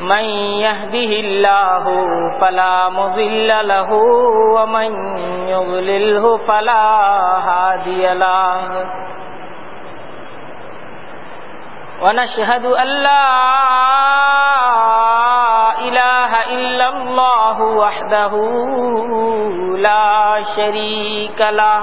من يهده الله فلا مضل له، ومن يضلله فلا هادي له. ونشهد أن لا إله إلا الله وحده لا شريك له.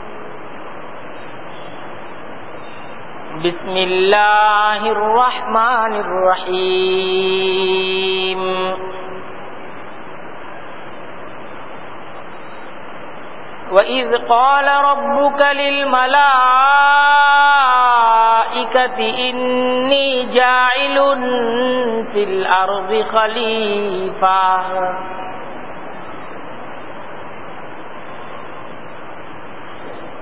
بسم الله الرحمن الرحيم وإذ قال ربك للملائكة إني جاعل في الأرض خليفة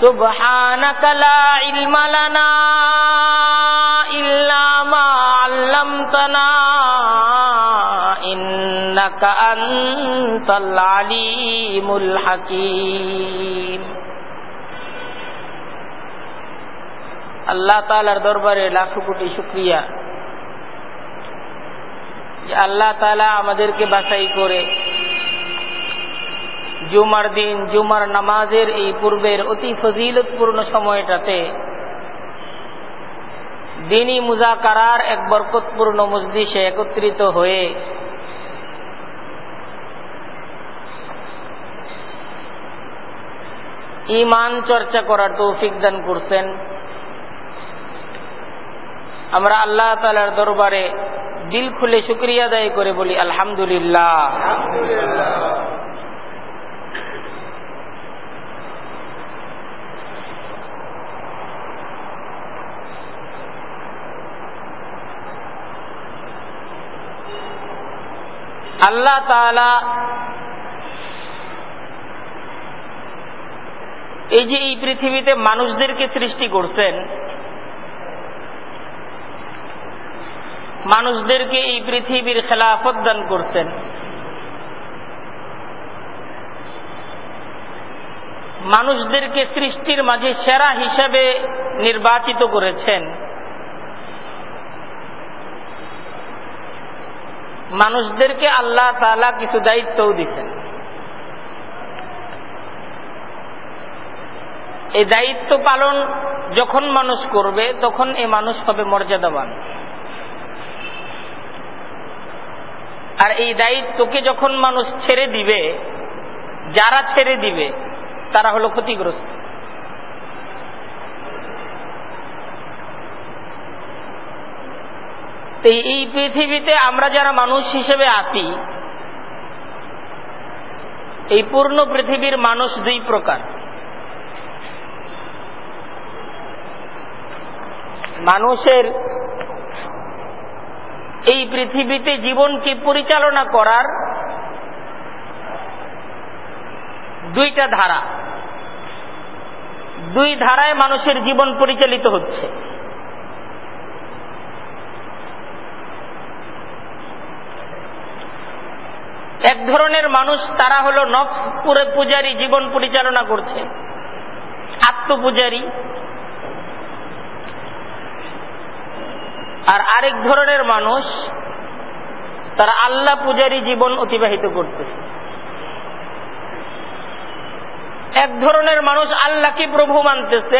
سبحانك لا علم لنا إلا ما علمتنا إنك أنت العليم الحكيم আল্লাহ তালার দরবারে লাখো কোটি শুক্রিয়া যে আল্লাহ তালা আমাদেরকে বাছাই করে জুমার দিন, জুমার নামাজের এই পূর্বের অতি ফজিলতপূর্ণ সময়টাতে দিনী মুজাকারার এক বরকতপূর্ণ মসজিষে একত্রিত হয়ে ইমান চর্চা করার তৌফিক দান করছেন। আমরা আল্লাহ তালার দরবারে দিল খুলে শুক্রিয়া আদায় করে বলি, আলহামদুলিল্লাহ। আল্লাহ তালা এই যে এই পৃথিবীতে মানুষদেরকে সৃষ্টি করছেন, মানুষদেরকে এই পৃথিবীর খেলাফত দান করছেন, মানুষদেরকে সৃষ্টির মাঝে সেরা হিসাবে নির্বাচিত করেছেন। মানুষদেরকে আল্লাহ তালা কিছু দায়িত্বও দিচ্ছেন। এই দায়িত্ব পালন যখন মানুষ করবে, তখন এ মানুষ হবে মর্যাদাবান। আর এই দায়িত্বকে যখন মানুষ ছেড়ে দিবে, যারা ছেড়ে দিবে, তারা হলো ক্ষতিগ্রস্ত। এই পৃথিবীতে আমরা যারা মানুষ হিসেবে আছি, এই পূর্ণ পৃথিবীর মানুষ দুই প্রকার। মানুষের এই পৃথিবীতে জীবনকে পরিচালনা করার দুইটা ধারা। দুই ধারায় মানুষের জীবন পরিচালিত হচ্ছে। এক ধরনের মানুষ তারা হলো নফস পূজারী, জীবন পরিচালনা করছে। আত্মপূজারী। আর আরেক ধরনের মানুষ তারা আল্লাহ পূজারী জীবন অতিবাহিত করতেছে এক ধরনের মানুষ আল্লাহকে প্রভু মানতেছে,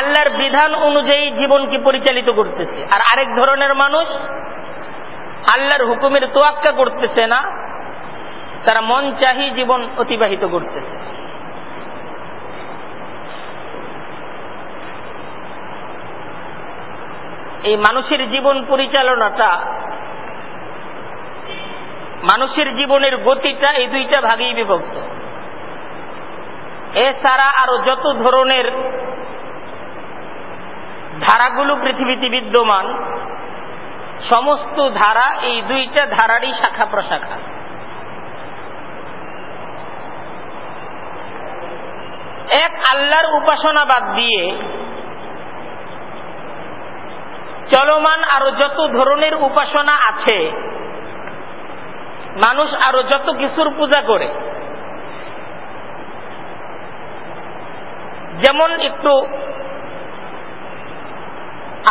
আল্লাহর বিধান অনুযায়ী জীবনকে পরিচালিত করতেছে। আর আরেক ধরনের মানুষ আল্লাহর হুকুমের তোয়াক্কা করতেছে না, তারা মন চাহি জীবন অতিবাহিত করতেছে। এই মানুষের জীবন পরিচালনাটা, মানুষের জীবনের গতিটা এই দুইটা ভাগেই বিভক্ত। এছাড়া আরও যত ধরনের ধারাগুলো পৃথিবীতে বিদ্যমান সমস্ত ধারা, এই দুইটা ধারারই শাখা প্রশাখা। এক আল্লাহর উপাসনা বাদ দিয়ে চলমান আরও যত ধরনের উপাসনা আছে, মানুষ আরও যত কিছুর পূজা করে, যেমন একটু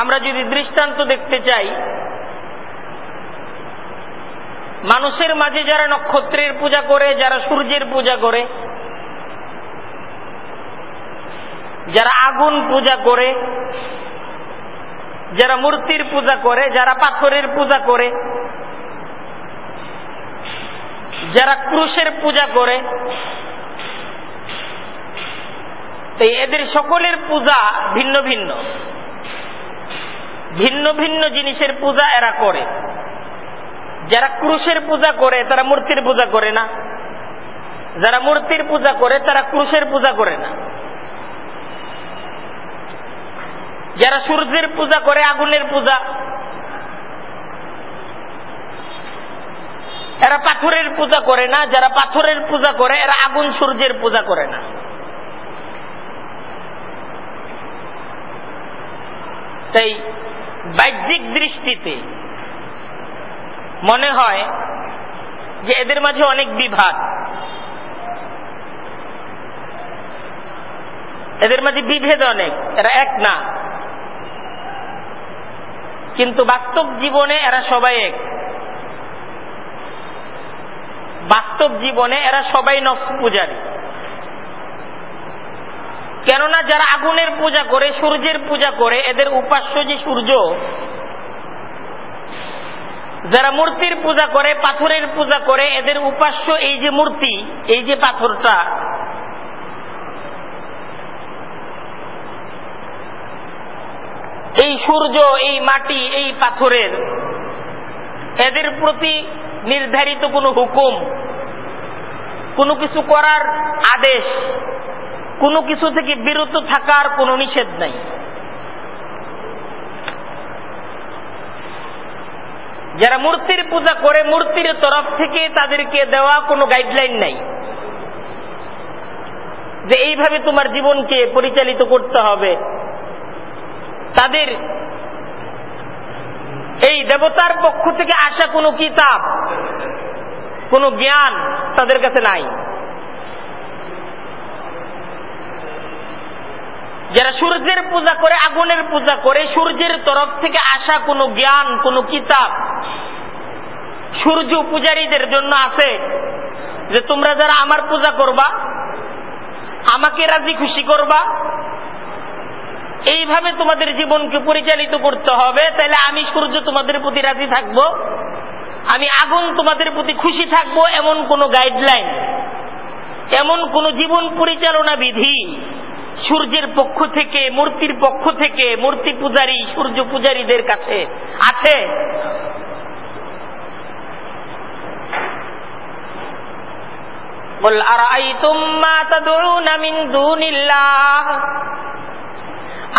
আমরা যদি দৃষ্টান্ত দেখতে চাই মানুষের মাঝে যারা নক্ষত্রের পূজা করে, যারা সূর্যের পূজা করে, যারা আগুন পূজা করে, যারা মূর্তির পূজা করে, যারা পাথরের পূজা করে, যারা ক্রুশের পূজা করে তো এদের সকলের পূজা ভিন্ন ভিন্ন। ভিন্ন ভিন্ন জিনিসের পূজা এরা করে। ক্রুশের পূজা করে, তারা মূর্তির পূজা করে না। যারা মূর্তির পূজা করে, তারা ক্রুশের পূজা করে না। যারা সূর্যের পূজা করে, আগুনের পূজা। এরা পাথরের পূজা করে না, যারা পাথরের পূজা করে, এরা আগুন সূর্যের পূজা করে না। তাই বাহ্যিক দৃষ্টিতে মনে হয় যে এদের মাঝে অনেক বিভাগ। এদের মাঝে বিভেদ অনেক, এরা এক না। কিন্তু বাস্তব জীবনে এরা সবাই এক। বাস্তব জীবনে এরা সবাই নফস পূজারী। কেননা যারা আগুনের পূজা করে, সূর্যের পূজা করে, এদের উপাস্য যে সূর্য যারা মূর্তির পূজা করে, পাথরের পূজা করে, এদের উপাস্য এই যে মূর্তি, এই যে পাথরটা। এই সূর্য, এই মাটি, এই পাথরের, এদের প্রতি নির্ধারিত কোনো হুকুম, কোনো কিছু করার আদেশ, কোনো কিছু থেকে বিরত থাকার কোনো নিষেধ নাই। যারা মূর্তির পূজা করে, মূর্তির তরফ থেকে তাদেরকে দেওয়া কোনো গাইডলাইন নাই। যে এইভাবে তোমার জীবনকে পরিচালিত করতে হবে। তাদের এই দেবতার পক্ষ থেকে আসা কোনো কিতাব, কোনো জ্ঞান তাদের কাছে নাই। যারা সূর্যের পূজা করে, আগুনের পূজা করে, সূর্যের তরফ থেকে আসা কোনো জ্ঞান, কোনো কিতাব সূর্য পূজারীদের জন্য আছে যে তোমরা যারা আমার পূজা করবা, আমাকে রাজি খুশি করবা, এইভাবে তোমাদের জীবনকে পরিচালিত করতে হবে। তাহলে আমি সূর্য তোমাদের প্রতি রাজি থাকব, আমি আগুন তোমাদের প্রতি খুশি থাকব এমন কোন গাইডলাইন এমন কোন জীবন পরিচালনা বিধি সূর্যের পক্ষ থেকে, মূর্তির পক্ষ থেকে, মূর্তি পূজারী, সূর্য পূজারীদের কাছে আছে।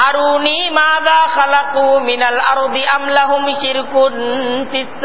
আরুনি মিনাল আরদি আমলাহুম শিরকুন ফিস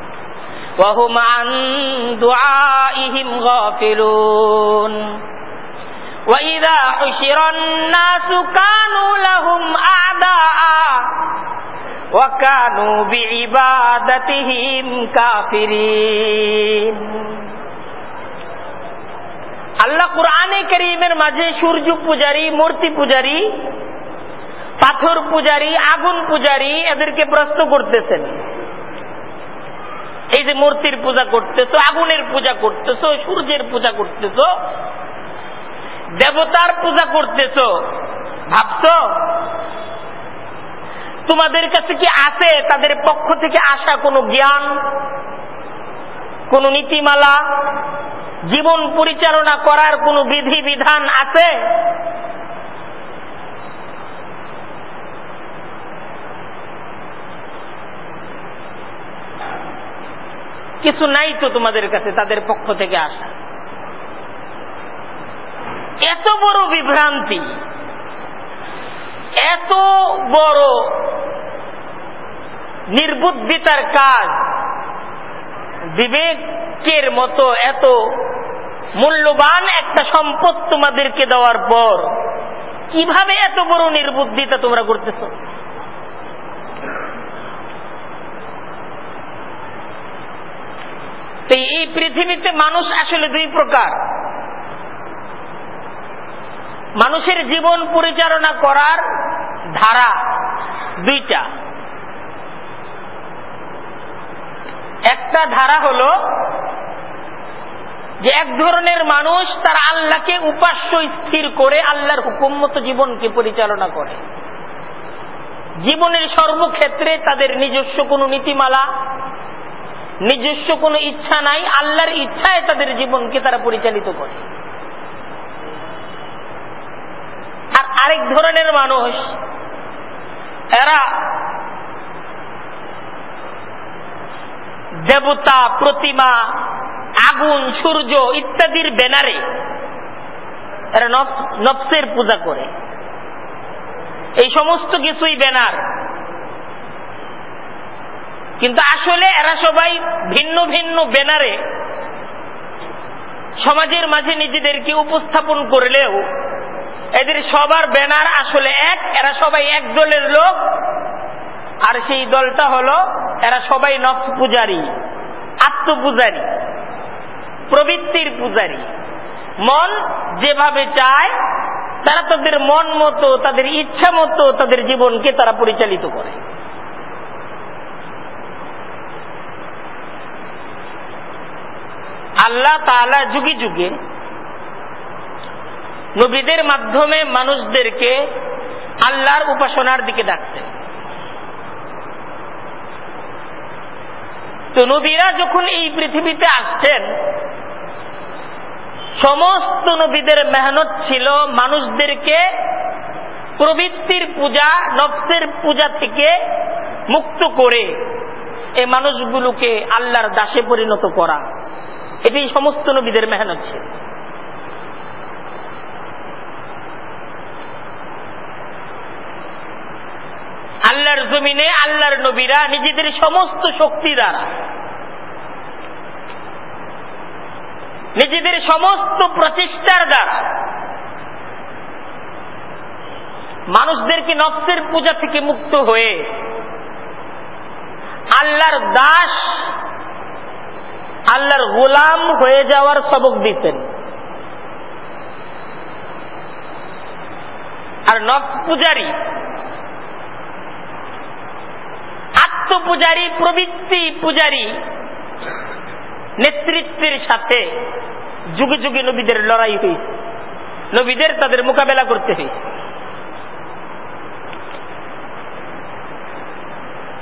وهم عن دعائهم غافلون وإذا حشر الناس كانوا لهم أعداء وكانوا بعبادتهم كافرين আল্লাহ কোরআনে করিমের মাঝে সূর্য পূজারী মূর্তি পূজারী পাথর পূজারী আগুন পূজারী এদেরকে প্রশ্ন করতেছেন এই যে মূর্তির পূজা করতেছ, আগুনের পূজা করতেছ, সূর্যের পূজা করতেছ, দেবতার পূজা করতেছ, ভাবছ? তোমাদের কাছে কি আছে? তাদের পক্ষ থেকে আসা কোনো জ্ঞান? কোন নীতিমালা? জীবন পরিচালনা করার কোন বিধি বিধান আছে? কিছু নাই তো তোমাদের কাছে, তাদের পক্ষ থেকে আসা। এত বড় বিভ্রান্তি, এত বড় নির্বুদ্ধিতার কাজ, বিবেকের মতো এত মূল্যবান একটা সম্পদ তোমাদেরকে দেওয়ার পর, কীভাবে এত বড় নির্বুদ্ধিতা তোমরা করতেছ এই পৃথিবীতে মানুষ আসলে দুই প্রকার। মানুষের জীবন পরিচালনা করার ধারা দুইটা। একটা ধারা হল যে এক ধরনের মানুষ তার আল্লাহকে উপাস্য স্থির করে আল্লাহর হুকুম মতো জীবনকে পরিচালনা করে। জীবনের সর্বক্ষেত্রে তাদের নিজস্ব কোনো নীতিমালা নিজস্ব কোনো ইচ্ছা নাই, আল্লাহর ইচ্ছায় তাদের জীবনকে তারা পরিচালিত করে। আর আরেক ধরনের মানুষ, এরা দেবতা, প্রতিমা, আগুন, সূর্য ইত্যাদির ব্যানারে এরা নফসের পূজা করে। এই সমস্ত কিছুই ব্যানার। কিন্তু আসলে এরা সবাই ভিন্ন ভিন্ন ব্যানারে সমাজের মাঝে নিজেদেরকে উপস্থাপন করলেও এদের সবার ব্যানার আসলে এক, এরা সবাই এক দলের লোক, আর সেই দলটা হলো এরা সবাই নফস পূজারী, আত্মপূজারী, প্রবৃত্তির পূজারী। মন যেভাবে চায়, তারা তাদের মন মতো, তাদের ইচ্ছা মতো, তাদের জীবনকে তারা পরিচালিত করে। আল্লাহ তালা যুগে যুগে নবীদের মাধ্যমে মানুষদেরকে আল্লাহর উপাসনার দিকে ডাকতেন। তো নবীরা যখন এই পৃথিবীতে আসছেন সমস্ত নবীদের মেহনত ছিল মানুষদেরকে প্রবৃত্তির পূজা নফসের পূজা থেকে মুক্ত করে এই মানুষগুলোকে আল্লাহর দাসে পরিণত করা। এটি সমস্ত নবীদের মেহনত ছিল। আল্লাহর জমিনে আল্লাহর নবীরা নিজেদের সমস্ত শক্তি দ্বারা নিজেদের সমস্ত প্রচেষ্টার দ্বারা মানুষদেরকে নফসের পূজা থেকে মুক্ত হয়ে আল্লাহর দাস আল্লাহর গোলাম হয়ে যাওয়ার সবক দিতেন আর নফস পূজারী, আত্মপূজারী, প্রবৃত্তি পূজারী নেতৃত্বের সাথে যুগে যুগে নবীদের লড়াই হয়েছে। নবীদের তাদের মোকাবেলা করতে হয়েছে।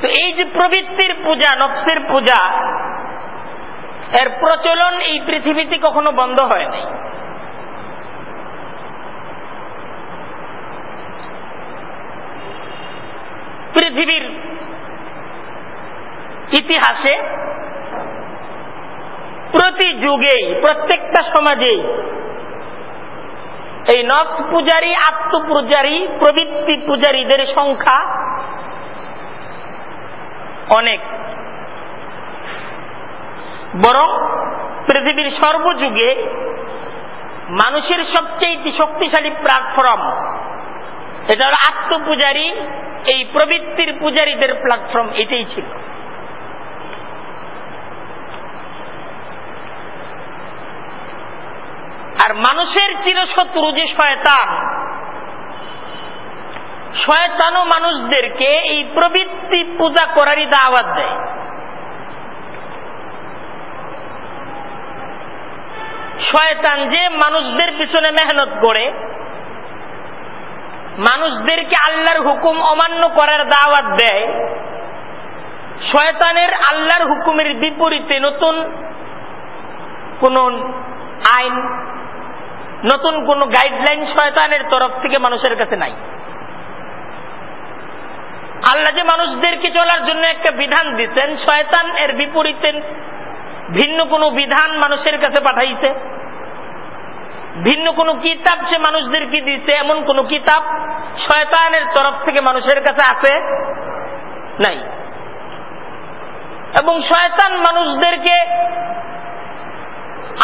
তো এই যে প্রবৃত্তির পূজা নফসের পূজা এর প্রচলন এই পৃথিবীতে কখনো বন্ধ হয় নাই। পৃথিবীর ইতিহাসে প্রতি যুগেই, প্রত্যেকটা সমাজেই এই নফ পূজারী আত্মপূজারী প্রবৃত্তি পূজারীদের সংখ্যা অনেক। বরং পৃথিবীর সর্বযুগে মানুষের সবচেয়ে শক্তিশালী প্ল্যাটফর্ম এটা হল আত্মপূজারী, এই প্রবৃত্তির পূজারীদের প্ল্যাটফর্ম এটাই ছিল। আর মানুষের চিরশত্রু যে শয়তান, শয়তানও মানুষদেরকে এই প্রবৃত্তি পূজা করারই দাওয়াত দেয়। শয়তান যে মানুষদের পিছনে মেহনত করে, মানুষদেরকে আল্লাহর হুকুম অমান্য করার দাওয়াত দেয়, শয়তানের আল্লাহর হুকুমের বিপরীতে নতুন কোন আইন, নতুন কোন গাইডলাইন শয়তানের তরফ থেকে মানুষের কাছে নাই। আল্লাহ যে মানুষদেরকে চলার জন্য একটা বিধান দিচ্ছেন, শয়তান এর বিপরীতে ভিন্ন কোন বিধান মানুষের কাছে পাঠাইছে। ভিন্ন কোন কিতাব সে মানুষদেরকে দিছে, এমন কোন কিতাব শয়তানের তরফ থেকে মানুষের কাছে আছে? নাই। এবং শয়তান মানুষদেরকে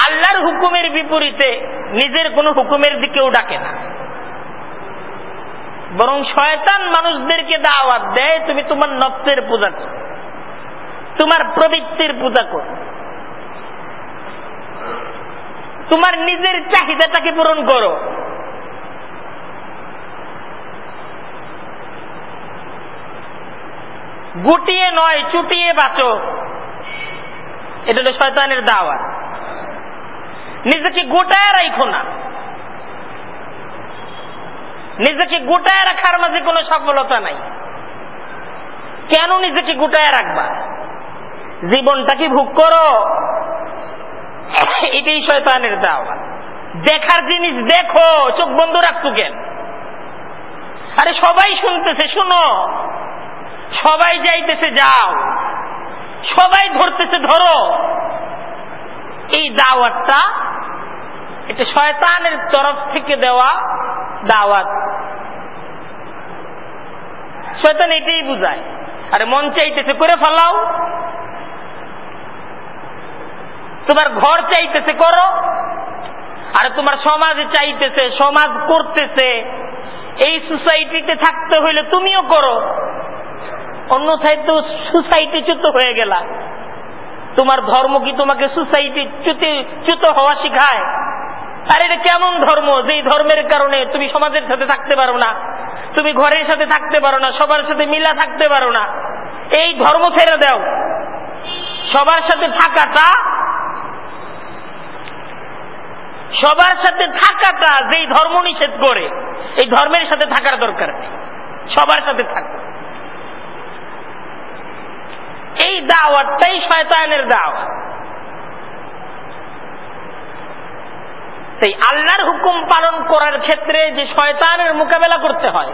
আল্লাহর হুকুমের বিপরীতে নিজের কোন হুকুমের দিকেও ডাকে না। বরং শয়তান মানুষদেরকে দাওয়াত দেয়, তুমি তোমার নফসের পূজা করো, তোমার প্রবৃত্তির পূজা করো। তোমার নিজের চাহিদাটাকে পূরণ করো। গুটিয়ে নয়, চুটিয়ে বাঁচো। এটা হলো শয়তানের দাওয়াত। নিজেকে গোটায় রাখো না। নিজেকে গোটায় রাখার মাঝে কোনো সফলতা নাই। কেন নিজেকে গোটায় রাখবা? জীবনটাকে ভোগ করো। এটাই শয়তানের দাওয়া। দেখার জিনিস দেখো, চোখ বন্ধ রাখতো কেন? আরে সবাই শুনতেছে, শুনো। সবাই যাইতেছে, যাও। সবাই ধরতেছে, ধরো। এই দাওয়াতটা, এটা শয়তানের তরফ থেকে দেওয়া দাওয়াত। শয়তান এটাই বুঝায়। আরে মন চাইতেছে, করে ফেলাও। তোমার ঘর চাইতেছে করো, আর তোমার সমাজ চাইতেছে, সমাজ করতেছে। এই সোসাইটিতে থাকতে হইলে তুমিও করো। অন্যথায় তো সোসাইটি চ্যুত হয়ে গেলা। তোমার ধর্ম কি তোমাকে সোসাইটি চ্যুতি হওয়া শিখায়? আর এটা কেমন ধর্ম? যেই ধর্মের কারণে তুমি সমাজের সাথে থাকতে পারো না, তুমি ঘরের সাথে থাকতে পারো না, সবার সাথে মিলা থাকতে পারো না। এই ধর্ম ছেড়ে দাও। সবার সাথে থাকাটা সবার সাথে থাকাটা যেই ধর্ম নিষেধ করে, এই ধর্মের সাথে থাকার দরকার নেই। সবার সাথে থাকো। এই দাওয়াতটাই শয়তানের দাওয়াত। সেই আল্লাহর হুকুম পালন করার ক্ষেত্রে যে শয়তানের মোকাবেলা করতে হয়,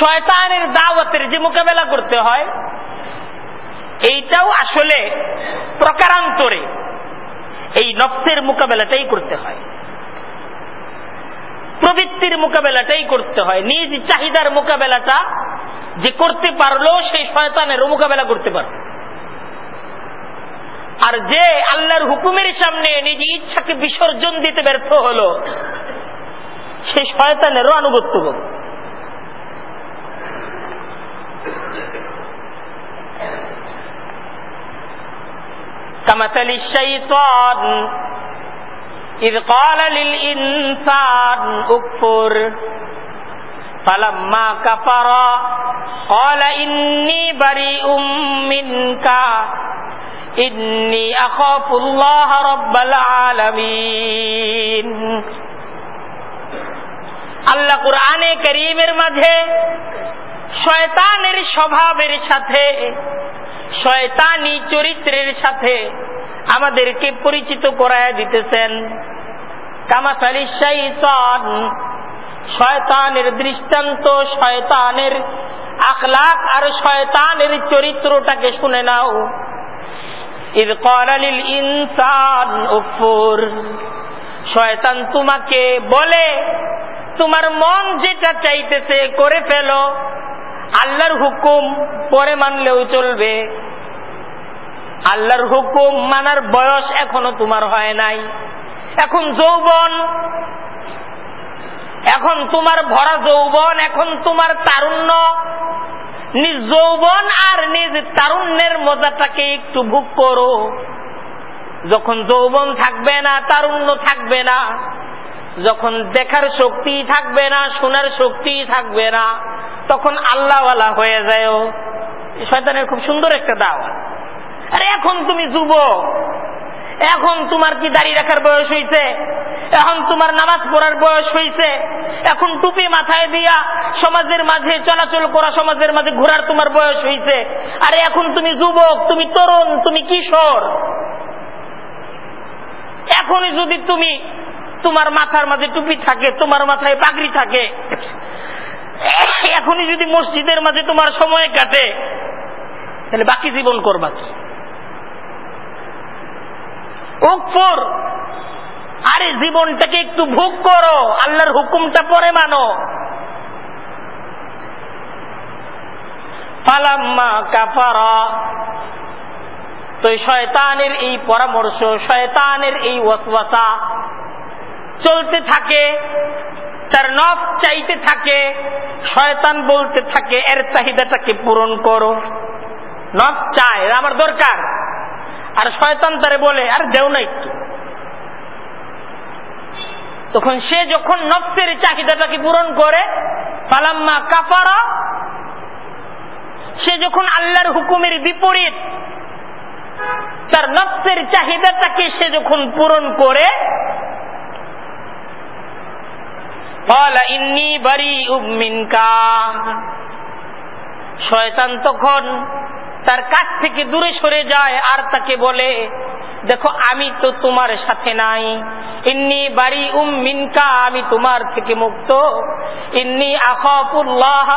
শয়তানের দাওয়াতের যে মোকাবেলা করতে হয় এইটাও আসলে প্রকারান্তরে। এই নফসের মোকাবেলাটাই করতে হয়। প্রবৃত্তির মোকাবেলাটাই করতে হয়। নিজ চাহিদার মোকাবেলাটা যে করতে পারল, সেই শয়তানেরও মোকাবেলা করতে পারল। আর যে আল্লাহর হুকুমের সামনে নিজ ইচ্ছাকে বিসর্জন দিতে ব্যর্থ হলো, সে শয়তানেরও আনুগত্য করবে كمثل الشيطان إذ قال للإنسان اكفر فلما كفر قال إني بريء منك إني أخاف الله رب العالمين আল্লাহ কোরআনে করিমের মাঝে শয়তানের স্বভাবের সাথে শয়তানি চরিত্রের সাথে আমাদেরকে পরিচিত করায় দিতেছেন। কামাসালি শৈতান শয়তানের দৃষ্টান্ত, শয়তানের আখলাক আর শয়তানের চরিত্রটাকে শুনে নাও। করালিল ইনসান উফুর শয়তান তোমাকে বলে, তোমার মন যেটা চাইতেছে করে ফেলো। আল্লাহর হুকুম পরে মানলেও চলবে। আল্লাহর হুকুম মানার বয়স এখনও তোমার হয় নাই। এখন যৌবন, এখন তোমার ভরা যৌবন, এখন তোমার তারুণ্য। নিজ যৌবন আর নিজ তারুণ্যের মজাটাকে একটু ভোগ করো। যখন যৌবন থাকবে না, তারুণ্য থাকবে না। যখন দেখার শক্তি থাকবে না, শোনার শক্তি থাকবে না। তখন আল্লাহওয়ালা হয়ে যায় শয়তানের খুব সুন্দর একটা দাওয়া আরে এখন তুমি যুব এখন তোমার কি দাড়ি রাখার বয়স হয়েছে এখন তোমার নামাজ পড়ার বয়স হয়েছে এখন টুপি মাথায় দিয়া সমাজের মাঝে চলাচল করা, সমাজের মাঝে ঘোরার তোমার বয়স হয়েছে আরে এখন তুমি যুবক, তুমি তরুণ, তুমি কিশোর। এখনই যদি তুমি তোমার মাথার মাঝে টুপি থাকে, তোমার মাথায় পাগড়ি থাকে এখনই যদি মসজিদের মাঝে তোমার সময় কাটে, তাহলে বাকি জীবন করবা কি? আরে জীবনটাকে একটু ভোগ করো, আল্লাহর হুকুমটা পরে মানো। ফালাম্মা কাফারা। তো শয়তানের এই পরামর্শ, শয়তানের এই ওয়াসওয়াসা চলতে থাকে, তার নফ চাইতে থাকে, শয়তান বলতে থাকে, এর চাহিদাটাকে পূরণ করো। নফ চায় আমার দরকার। আর শয়তান তারে বলে, আর দেও না একটু। তখন সে যখন নফসের চাহিদাটাকে পূরণ করে পালাম্মা কাফারা, সে যখন আল্লাহর হুকুমের বিপরীত, তার নফসের চাহিদাটাকে সে যখন পূরণ করে শয়তান তখন তার কাছ থেকে দূরে সরে যায় আর তাকে বলে, দেখো, আমি তো তোমার সাথে নাই। ইন্নি বাড়ি উম মিনকা, আমি তোমার থেকে মুক্ত। ইন্নি আখাফুল্লাহ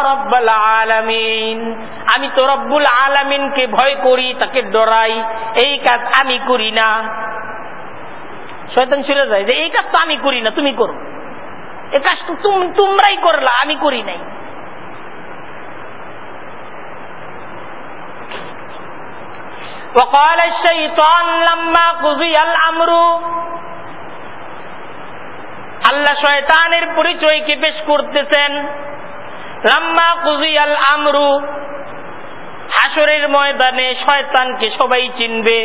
আলামিন। আমি তো রব্বুল আলামিনকে ভয় করি, তাকে ডরাই। এই কাজ আমি করি না। শয়তান ছেড়ে যায় যে, এই কাজ তো আমি করি না, তুমি করো। এ কাজ তো তোমরাই করলা আমি করি নাই وقال الشيطان لما قضي الامر আল্লাহ শয়তানের পরিচয়কে পেশ করতেছেন লাম্মা কুজিয়াল আমরু হাসরের ময়দানে শয়তানকে সবাই চিনবে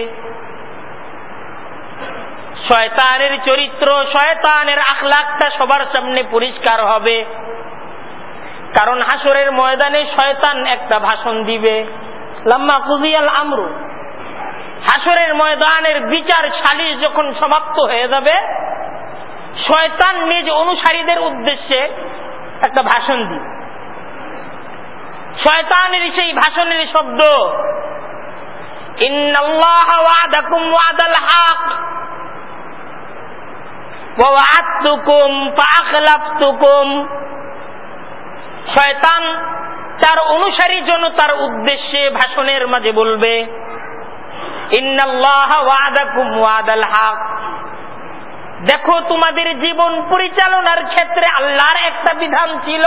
শয়তানের চরিত্র, শয়তানের আখলাকটা সবার সামনে পরিষ্কার হবে। কারণ হাসরের ময়দানে শয়তান একটা ভাষণ দিবে। লাম্মা কুজিয়াল আমরু। হাসরের ময়দানের বিচার সালিশ যখন সমাপ্ত হয়ে যাবে, শয়তান নিজ অনুসারীদের উদ্দেশ্যে একটা ভাষণ দি শয়তানের সেই ভাষণের শব্দ শয়তান তার অনুসারী তার উদ্দেশ্যে ভাষণের মাঝে বলবে দেখো, তোমাদের জীবন পরিচালনার ক্ষেত্রে আল্লাহর একটা বিধান ছিল,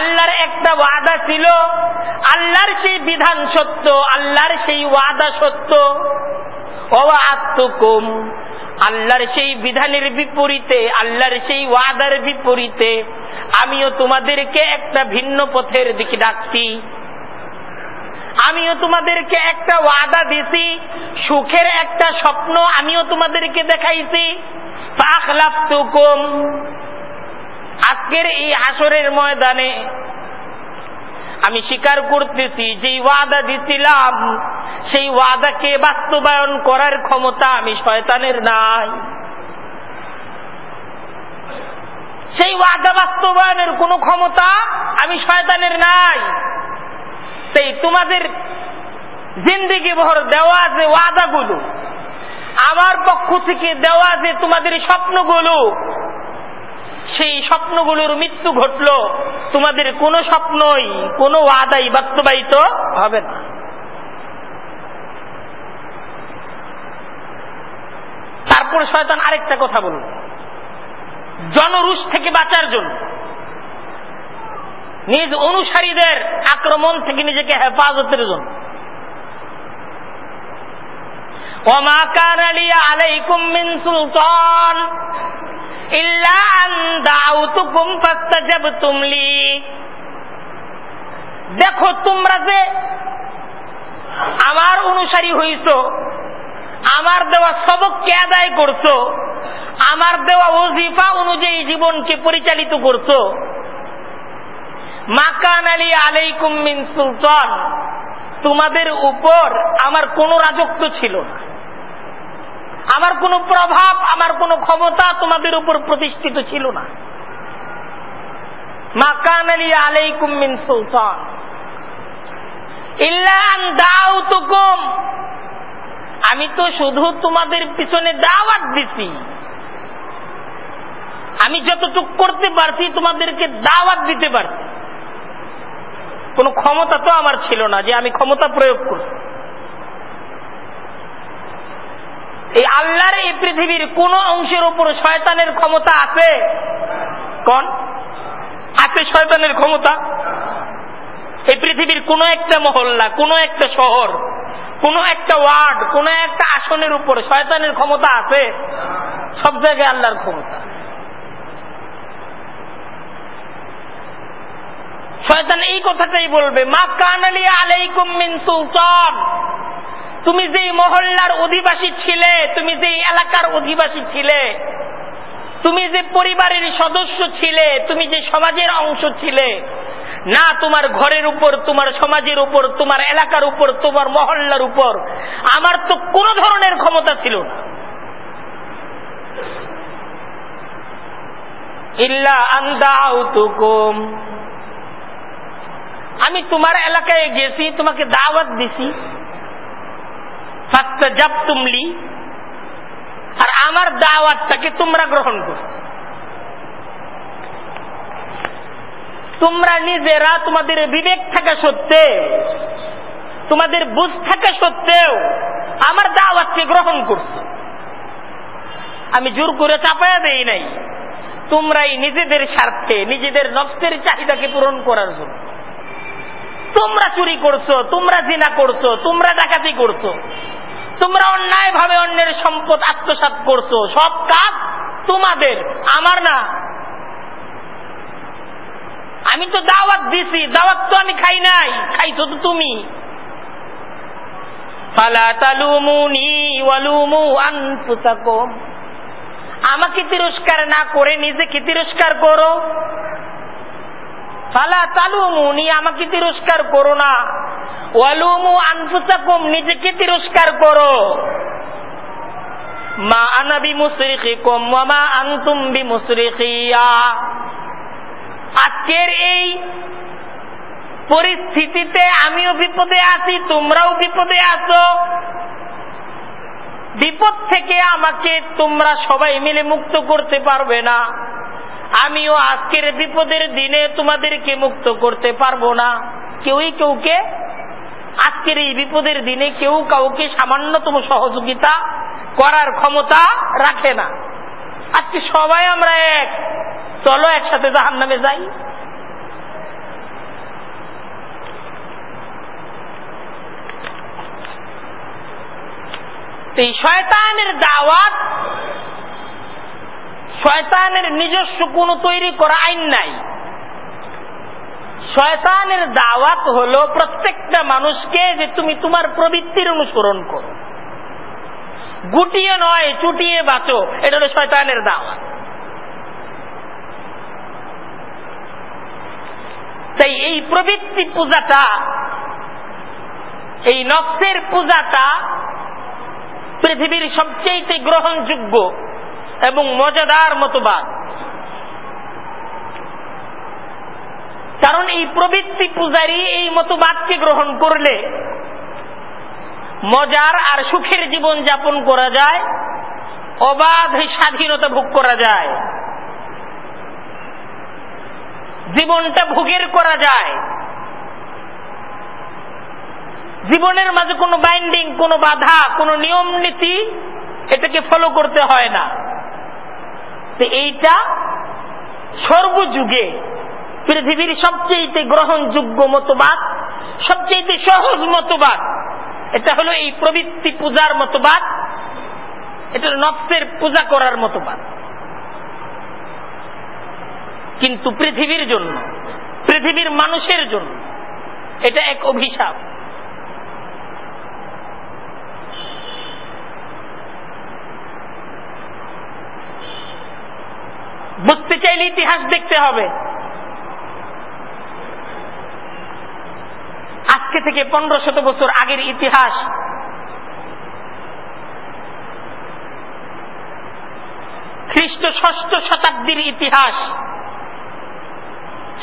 আল্লাহর একটা ওয়াদা ছিল, আল্লাহর সেই বিধান সত্য, আল্লাহর সেই ওয়াদা সত্য। ও আত্মকুম আল্লাহর সেই বিধানের বিপরীতে, আল্লাহর সেই ওয়াদার বিপরীতে, আমিও তোমাদেরকে একটা ভিন্ন পথের দিকে ডাকছি। আমিও তোমাদেরকে একটা ওয়াদা দিছি, সুখের একটা স্বপ্ন আমিও তোমাদেরকে দেখাইছি। আজকের এই আসরের ময়দানে আমি স্বীকার করতেছি যে ওয়াদা দিছিলাম সেই ওয়াদাকে বাস্তবায়ন করার ক্ষমতা আমি শয়তানের নাই। সেই ওয়াদা বাস্তবায়নের কোন ক্ষমতা আমি শয়তানের নাই। সেই তোমাদের জিন্দিগি ভর দেওয়া যে ওয়াদাগুলো, আমার পক্ষ থেকে দেওয়া যে তোমাদের স্বপ্নগুলো, সেই স্বপ্নগুলোর মৃত্যু ঘটল, তোমাদের কোনো স্বপ্নই, কোন ওয়াদাই বাস্তবায়িত হবে না। তারপর শয়তান আরেকটা কথা বলল জনরুষ থেকে বাঁচার জন্য নিজ অনুসারীদের আক্রমণ থেকে নিজেকে হেফাজতের জন্য وما كان لي عليكم من سلطان إلا أن دعوتكم فاستجبتم لي দেখো তোমরা যে আমার অনুসারী হইছ আমার দেওয়া সবককে আদায় করছ? আমার দেওয়া ওজিফা অনুযায়ী জীবনকে পরিচালিত করছ? মাকান আলী আলাইকুম মিন সুলতান। তোমাদের উপর আমার কোন রাজত্ব ছিল না। আমার কোন প্রভাব, আমার কোন ক্ষমতা তোমাদের উপর প্রতিষ্ঠিত ছিল না। মাকান আলী আলাইকুম মিন সুলতান। ইল্লান দাউতুকুম। আমি তো শুধু তোমাদের পিছনে দাওয়াত দিছি। আমি যতটুক করতে পারছি, তোমাদেরকে দাওয়াত দিতে পারছি। কোন ক্ষমতা তো আমার ছিল না যে আমি ক্ষমতা প্রয়োগ করছি। এই আল্লাহর এই পৃথিবীর কোন অংশের উপর শয়তানের ক্ষমতা আছে? কোন? আছে শয়তানের ক্ষমতা? এই পৃথিবীর কোন একটা মহল্লা, কোন একটা শহর, কোন একটা ওয়ার্ড, কোন একটা আসনের উপর শয়তানের ক্ষমতা আছে, সব জায়গায় আল্লাহর ক্ষমতা। শয়তান এই কথাটাই বলবে, মা কানালি আলাইকুম মিন সুলতান। তুমি যেই মহল্লার অধিবাসী ছিলে, তুমি যেই এলাকার অধিবাসী ছিলে তুমি যে পরিবারের সদস্য ছিলে, তুমি যে সমাজের অংশ ছিলে, না তোমার ঘরের উপর, তোমার সমাজের উপর, তোমার এলাকার উপর, তোমার মহল্লার উপর, আমার তো কোন ধরনের ক্ষমতা ছিল না। আমি তোমার এলাকায় গেছি, তোমাকে দাওয়াত দিছি। আর আমার দাওয়াতটাকে তোমরা গ্রহণ করছ তোমরা নিজেরা তোমাদের বিবেক থাকা সত্ত্বে তোমাদের বুঝ থাকা সত্ত্বেও আমার দাওয়াতকে গ্রহণ করছ। আমি জোর করে চাপায়া দেই নাই। তোমরাই নিজেদের স্বার্থে, নিজেদের নষ্টের চাহিদাকে পূরণ করার জন্য। তোমরা চুরি করছ, তোমরা জিনা করছ, তোমরা ডাকাতি করছ। তোমরা অন্যায় ভাবে অন্যের সম্পদ আত্মসাত করছ। সব কাজ তোমাদের, আমার না। আমি তো দাওয়াত দিছি, দাওয়াত তো আমি খাই নাই, খাইছো তো তুমি। আমাকে তিরস্কার না করে নিজেকে তিরস্কার করো। ফালা তালুমুনি আমাকে তিরস্কার করো না। ওয়ালুমু আনফুসাকুম, নিজেকে তিরস্কার করো। মা আনা বিমুসরিকিকুম ওয়া মা আনতুম বিমুসরিকিয়া আজকের এই পরিস্থিতিতে আমিও বিপদে আছি, তোমরাও বিপদে আছো। বিপদ থেকে আমাকে তোমরা সবাই মিলে মুক্ত করতে পারবে না। আমিও আজকের বিপদের দিনে তোমাদেরকে মুক্ত করতে পারব না। কেউই কেউকে আজকের এই বিপদের দিনে কেউ কাউকে সামান্যতম সহযোগিতা করার ক্ষমতা রাখে না। আজকে সবাই আমরা এক। চলো একসাথে জাহান নামে যাই। এই শয়তানের দাওয়াত শয়তানের নিজস্ব কোন তৈরি করা আইন নাই। শয়তানের দাওয়াত হলো প্রত্যেকটা মানুষকে যে তুমি তোমার প্রবৃত্তির অনুসরণ করো। গুটিয়ে নয়, চুটিয়ে বাঁচো, এটা হলো শয়তানের দাওয়াত। তাই এই প্রবৃত্তি পূজাটা, এই নকশের পূজাটা পৃথিবীর সবচেয়ে গ্রহণযোগ্য। এবং মজাদার মতবাদ। কারণ এই প্রবৃত্তি পূজারী এই মতবাদকে গ্রহণ করলে মজার আর সুখের জীবন যাপন করা যায়, অবাধ স্বাধীনতা ভোগ করা যায়, জীবনটা ভোগের করা যায়। জীবনের মাঝে কোনো বাইন্ডিং কোনো বাধা, কোনো নিয়ম নীতি এটাকে ফলো করতে হয় না। তো এইটা সর্বযুগে পৃথিবীর সবচেয়ে গ্রহণযোগ্য মতবাদ সবচেয়ে সহজ মতবাদ, এটা হলো এই প্রবৃত্তি পূজার মতবাদ, এটা নকশের পূজা করার মতবাদ। কিন্তু পৃথিবীর জন্য, পৃথিবীর মানুষের জন্য এটা এক অভিশাপ। বুঝতে চাইলে ইতিহাস দেখতে হবে। আজকে থেকে পনেরো শত বছর আগের ইতিহাস। খ্রিস্ট ষষ্ঠ শতাব্দীর ইতিহাস।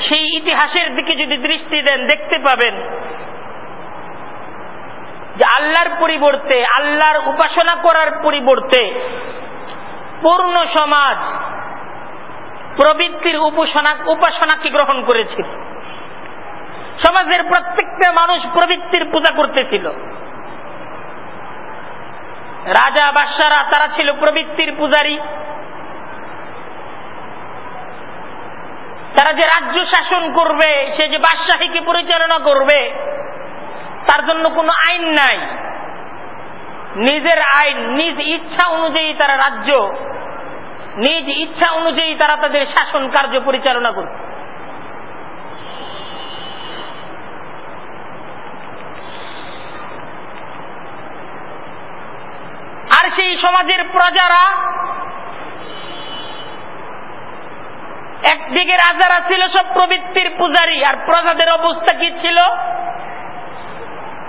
সেই ইতিহাসের দিকে যদি দৃষ্টি দেন, দেখতে পাবেন যে আল্লাহর পরিবর্তে, আল্লাহর উপাসনা করার পরিবর্তে পূর্ণ সমাজ প্রবৃত্তির উপাসনা উপাসনাকে গ্রহণ করেছিল? সমাজের প্রত্যেকটা মানুষ প্রবৃত্তির পূজা করতেছিল। রাজা, বাদশারা, তারা ছিল প্রবৃত্তির পূজারী। তারা যে রাজ্য শাসন করবে, সে যে বাদশাহীকে পরিচালনা করবে, তার জন্য কোনো আইন নাই। নিজের আইন, নিজ ইচ্ছা অনুযায়ী তারা রাজ্য নিজ ইচ্ছা অনুযায়ী তারা তাদের শাসন কার্য পরিচালনা করবে আর সেই সমাজের প্রজারা একদিকে রাজারা ছিল সব প্রবৃত্তির পূজারী, আর প্রজাদের অবস্থা কি ছিল?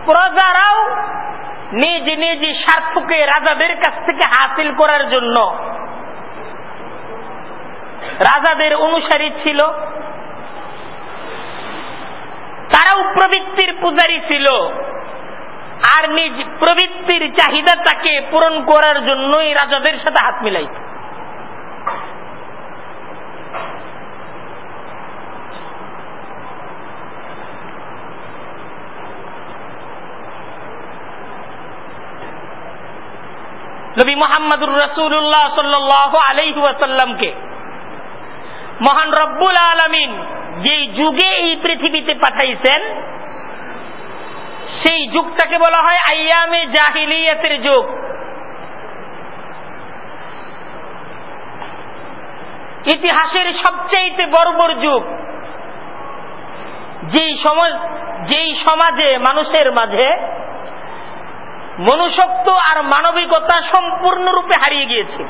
প্রজারাও নিজ নিজ স্বার্থকে রাজাদের কাছ থেকে হাসিল করার জন্য রাজাদের অনুসারী ছিল। তারাও প্রবৃত্তির পূজারী ছিল। আর নিজ প্রবৃত্তির চাহিদাটাকে পূরণ করার জন্যই রাজাদের সাথে হাত মিলাইত। নবী মোহাম্মদুর রসুল্লাহ সাল্লাহ আলহি ওয়াসাল্লামকে মহান রব্বুল আলমিন যেই যুগে এই পৃথিবীতে পাঠাইছেন, সেই যুগটাকে বলা হয় আয়ামে জাহিলিয়াতের যুগ। ইতিহাসের সবচাইতে বর্বর যুগ। যেই সমাজ, যেই সমাজে, মানুষের মাঝে মনুষ্যত্ব আর মানবিকতা সম্পূর্ণরূপে হারিয়ে গিয়েছে।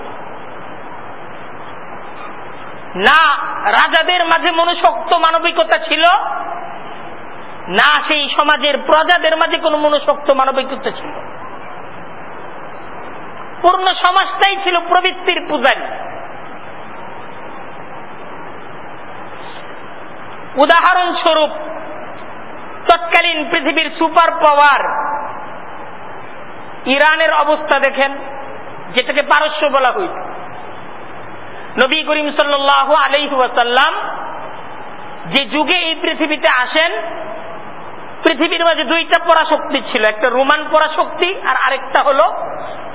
না রাজাদের মাঝে মনুষ্যত্ব মানবিকতা ছিল, না সেই সমাজের প্রজাদের মাঝে কোনো মনুষ্যত্ব মানবিকতা ছিল। পূর্ণ সমাজটাই ছিল প্রবৃত্তির পূজারী। উদাহরণস্বরূপ, তৎকালীন পৃথিবীর সুপার পাওয়ার ইরানের অবস্থা দেখেন, যেটাকে পারস্য বলা হইত। নবী করিম সাল্লাহ আলাইহাসাল্লাম যে যুগে এই পৃথিবীতে আসেন, পৃথিবীর মাঝে দুইটা পরাশক্তি ছিল, একটা রোমান পরাশক্তি আর আরেকটা হল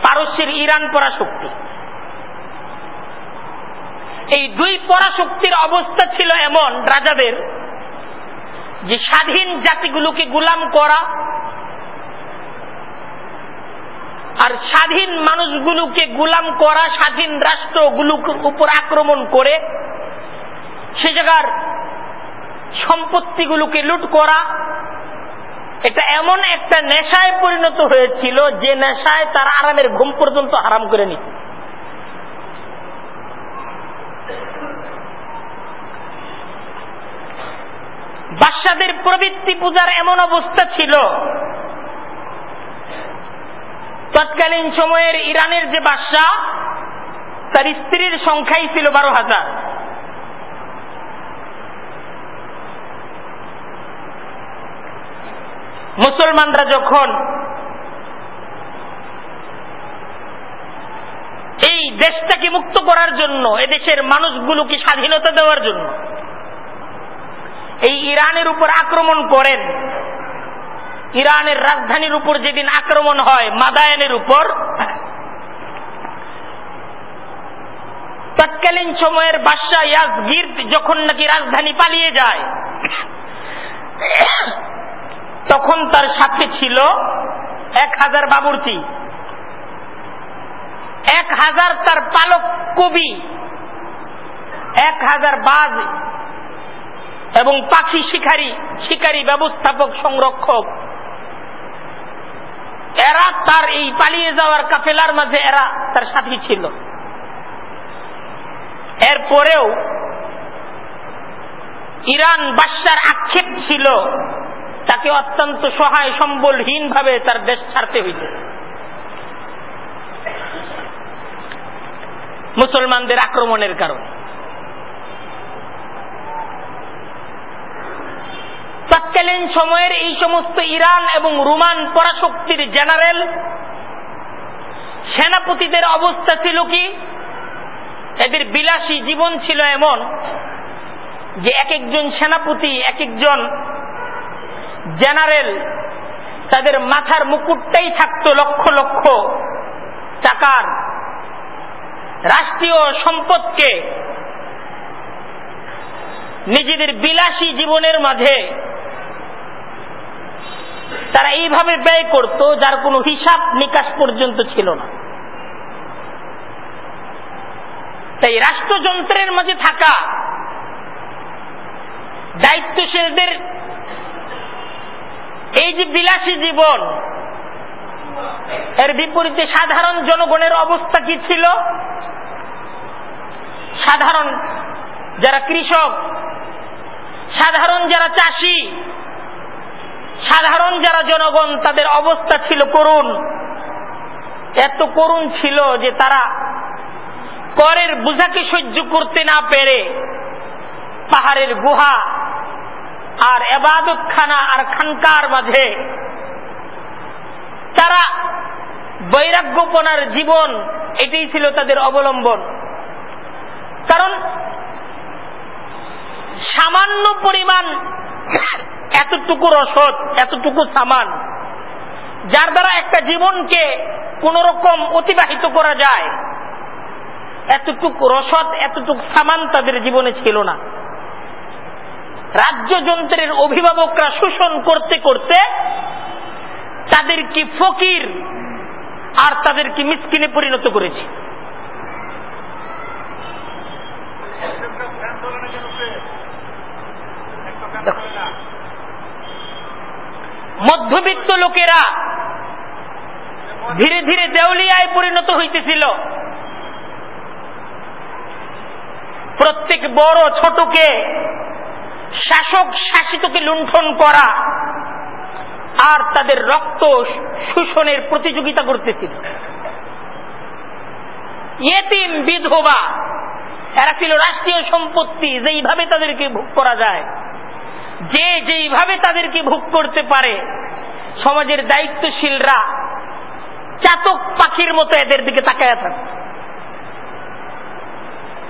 পারস্যের ইরান পরাশক্তি। এই দুই পরাশক্তির অবস্থা ছিল এমন রাজাদের যে স্বাধীন জাতিগুলোকে গুলাম করা আর স্বাধীন মানুষগুলোকে গুলাম করা, স্বাধীন রাষ্ট্রগুলোর উপর আক্রমণ করে সে জায়গার সম্পত্তিগুলোকে লুট করা, এটা এমন একটা নেশায় পরিণত হয়েছিল যে নেশায় তার আরামের ঘুম পর্যন্ত হারাম করে নিত। বাদশাদের প্রবৃত্তি পূজার এমন অবস্থা ছিল তৎকালীন সময়ের ইরানের যে বাদশাহ, তার স্ত্রীর সংখ্যাই ছিল বারো হাজার। মুসলমানরা যখন এই দেশটাকে মুক্ত করার জন্য, এদেশের মানুষগুলোকে স্বাধীনতা দেওয়ার জন্য, এই ইরানের উপর আক্রমণ করেন ইরানের রাজধানীর উপর যেদিন আক্রমণ হয়, মাদায়নের উপর, তৎকালীন সময়ের বাদশাহ ইয়াজগির যখন নাকি রাজধানী পালিয়ে যায়, তখন তার সাথে ছিল এক হাজার বাবুর্চি। এক হাজার তার পালক কবি, এক হাজার বাজ এবং পাখি শিকারী শিকারী ব্যবস্থাপক, সংরক্ষক। এরা তার এই পালিয়ে যাওয়ার কাফেলার মাঝে এরা তার সাথী ছিল। এরপরেও ইরান বাদশার আক্ষেপ ছিল, তাকে অত্যন্ত সহায় সম্বলহীন ভাবে তার দেশ ছাড়তে হইতে মুসলমানদের আক্রমণের কারণে। তৎকালীন সময়ের এই সমস্ত ইরান এবং রোমান পরাশক্তির জেনারেল। সেনাপতিদের অবস্থা ছিল কি? এদের বিলাসী জীবন ছিল এমন যে এক একজন সেনাপতি, এক একজন জেনারেল, তাদের মাথার মুকুটটাই থাকতো লক্ষ লক্ষ টাকার রাষ্ট্রীয় সম্পদকে। নিজেদের বিলাসী জীবনের মাঝে তারা এইভাবে ব্যয় করত, যার কোনো হিসাব নিকাশ পর্যন্ত ছিল না। তাই রাষ্ট্রযন্ত্রের মাঝে থাকা দায়িত্বশীলদের এই যে বিলাসী জীবন, এর বিপরীতে সাধারণ জনগণের অবস্থা কি ছিল? সাধারণ যারা কৃষক, সাধারণ যারা চাষি সাধারণ যারা জনগণ, তাদের অবস্থা ছিল করুণ। এত করুণ ছিল যে তারা করের বোঝাকে সহ্য করতে না পেরে পাহাড়ের গুহা আর এবাদতখানা আর খানকার মাঝে তারা বৈরাগ্যপনার জীবন, এটাই ছিল তাদের অবলম্বন। কারণ সামান্য পরিমাণ এতটুকু রসদ, এতটুকু সামান, যার দ্বারা একটা জীবনকে কোন রকম অতিবাহিত করা যায়, এতটুকু রসদ, এতটুকু সামান তাদের জীবনে ছিল না। রাজ্যযন্ত্রের অভিভাবকরা শোষণ করতে করতে তাদের কি ফকির আর তাদের কি মিসকিনে পরিণত করেছে। মধ্যবিত্ত লোকেরা ধীরে ধীরে দেউলিয়ায় পরিণত হইতেছিল। প্রত্যেক বড় ছোটকে শাসক শাসিতকে লুণ্ঠন করা আর তাদের রক্ত শোষণের প্রতিযোগিতা করতেছিল। ইয়েতিম বিধবা, এরা ছিল রাষ্ট্রীয় সম্পত্তি, যেইভাবে তাদেরকে ভোগ করা যায়। যে যেইভাবে তাদেরকে ভোগ করতে পারে, সমাজের দায়িত্বশীলরা চাতক পাখির মতো এদের দিকে তাকায় থাকে।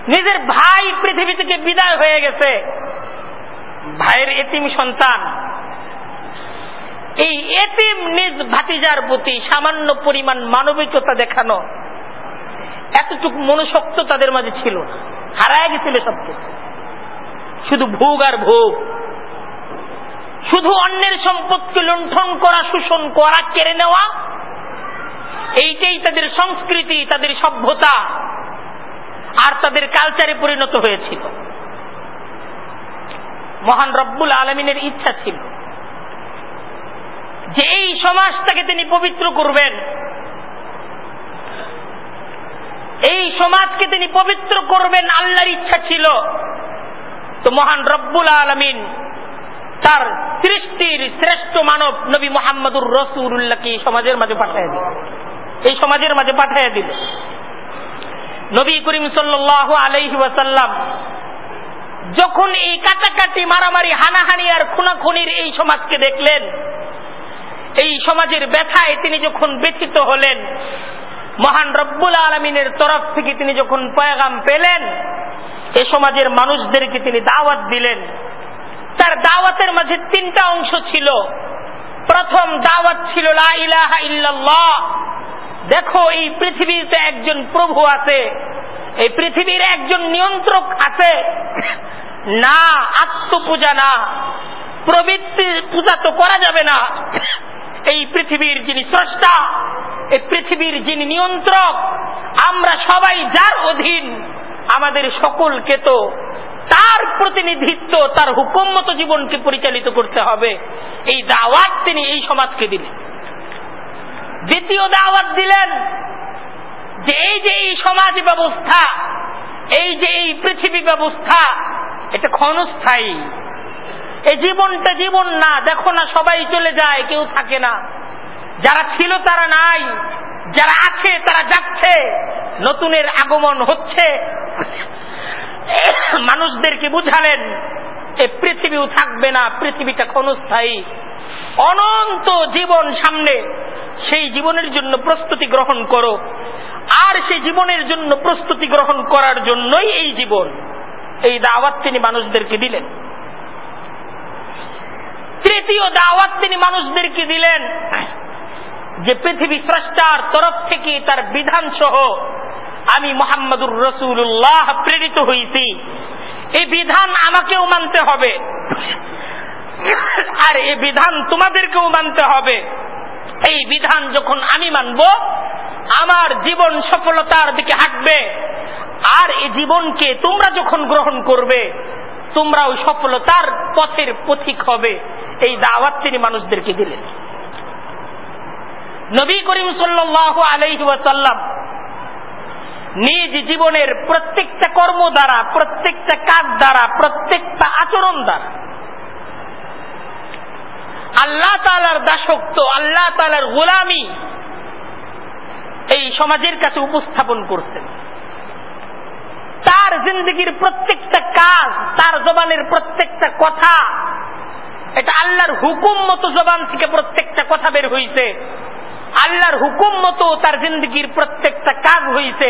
নিজের ভাই পৃথিবী থেকে বিদায় হয়ে গেছে, ভাইয়ের এতিম সন্তান। এই এতিম নিজ ভাতিজার প্রতি সামান্য পরিমাণ মানবিকতা দেখানো এতটুকু মনুশক্ত তাদের মাঝে ছিল হারায় গেছিল সবকিছু শুধু ভোগ আর ভোগ। শুধু অন্যের সম্পদকে লুণ্ঠন করা, শোষণ করা, কেড়ে নেওয়া, এইটাই তাদের সংস্কৃতি, তাদের সভ্যতা, আর তাদের কালচারে পরিণত হয়েছিল। মহান রব্বুল আলমিনের ইচ্ছা ছিল যে এই সমাজটাকে তিনি পবিত্র করবেন। এই সমাজকে তিনি পবিত্র করবেন, আল্লাহর ইচ্ছা ছিল। তো মহান রব্বুল আলমিন তার সৃষ্টির শ্রেষ্ঠ মানব নবী মোহাম্মদুর রসুল্লাহকে সমাজের মাঝে পাঠিয়ে দিল। এই সমাজের মাঝে পাঠিয়ে দিল। নবী করিম সাল্লাহ আলাইহি ওয়াসাল্লাম যখন এই কাটাকাটি, মারামারি, হানাহানি আর খুনাখুনির এই সমাজকে দেখলেন, এই সমাজের ব্যথায় তিনি যখন ব্যথিত হলেন, মহান রব্বুল আলমিনের তরফ থেকে তিনি যখন পয়গাম পেলেন, এ সমাজের মানুষদেরকে তিনি দাওয়াত দিলেন। তার দাওয়াতের মাঝে তিনটা অংশ ছিল। প্রথম দাওয়াত ছিল দেখো, এই পৃথিবীতে একজন প্রভু আছে। এই পৃথিবীর একজন নিয়ন্ত্রক আছে। না, আত্মপূজা না। প্রবৃত্তি পূজা তো করা যাবে না। এই পৃথিবীর যিনি স্রষ্টা, এই পৃথিবীর যিনি নিয়ন্ত্রক, আমরা সবাই যার অধীন, আমাদের সকলকে তো তার প্রতিনিধিত্ব, তার হুকুম মতো জীবনকে পরিচালিত করতে হবে। এই দাওয়াত তিনি এই সমাজকে দিলেন। দ্বিতীয় দাওয়াত দিলেন যে এই যে এই সমাজ ব্যবস্থা, এই যে এই পৃথিবী ব্যবস্থা, এটা ক্ষণস্থায়ী। এই জীবনটা জীবন না, দেখো না সবাই চলে যায়, কেউ থাকে না। যারা ছিল তারা নাই, যারা আছে তারা যাচ্ছে, নতুনের আগমন হচ্ছে। মানুষদেরকে বুঝালেন এ পৃথিবীও থাকবে না, পৃথিবীটা ক্ষণস্থায়ী। অনন্ত জীবন সামনে, সেই জীবনের জন্য প্রস্তুতি গ্রহণ করো। আর সেই জীবনের জন্য প্রস্তুতি গ্রহণ করার জন্যই এই জীবন। এই দাওয়াত তিনি মানুষদেরকে দিলেন। তৃতীয় দাওয়াত তিনি মানুষদেরকে দিলেন, যে পৃথিবী স্রষ্টার তরফ থেকে তার বিধান সহ আমি মোহাম্মদুর রসুল্লাহ প্রেরিত হয়েছি এই বিধান আমাকেও মানতে হবে। আর এই বিধান তোমাদেরকেও মানতে হবে। এই বিধান যখন আমি মানব, আমার জীবন সফলতার দিকে হাঁটবে। আর এই জীবনকে তোমরা যখন গ্রহণ করবে, তোমরাও সফলতার পথের পথিক হবে। এই দাওয়াত তিনি মানুষদেরকে দিলেন। নবী করিম সাল্লাহ ওয়াসাল্লাম নিজ জীবনের প্রত্যেকটা কর্ম দ্বারা, প্রত্যেকটা কাজ দ্বারা, প্রত্যেকটা আচরণ দ্বারা। আল্লাহ তালার দাসত্ব, আল্লাহ তালার গোলামি এই সমাজের কাছে উপস্থাপন করছেন। তার জিন্দগির প্রত্যেকটা কাজ, তার জবানের প্রত্যেকটা কথা, এটা আল্লাহর হুকুম মতো জবান থেকে প্রত্যেকটা কথা বের হয়েছে আল্লাহর হুকুম মতো তার জিন্দগির প্রত্যেকটা কাজ হয়েছে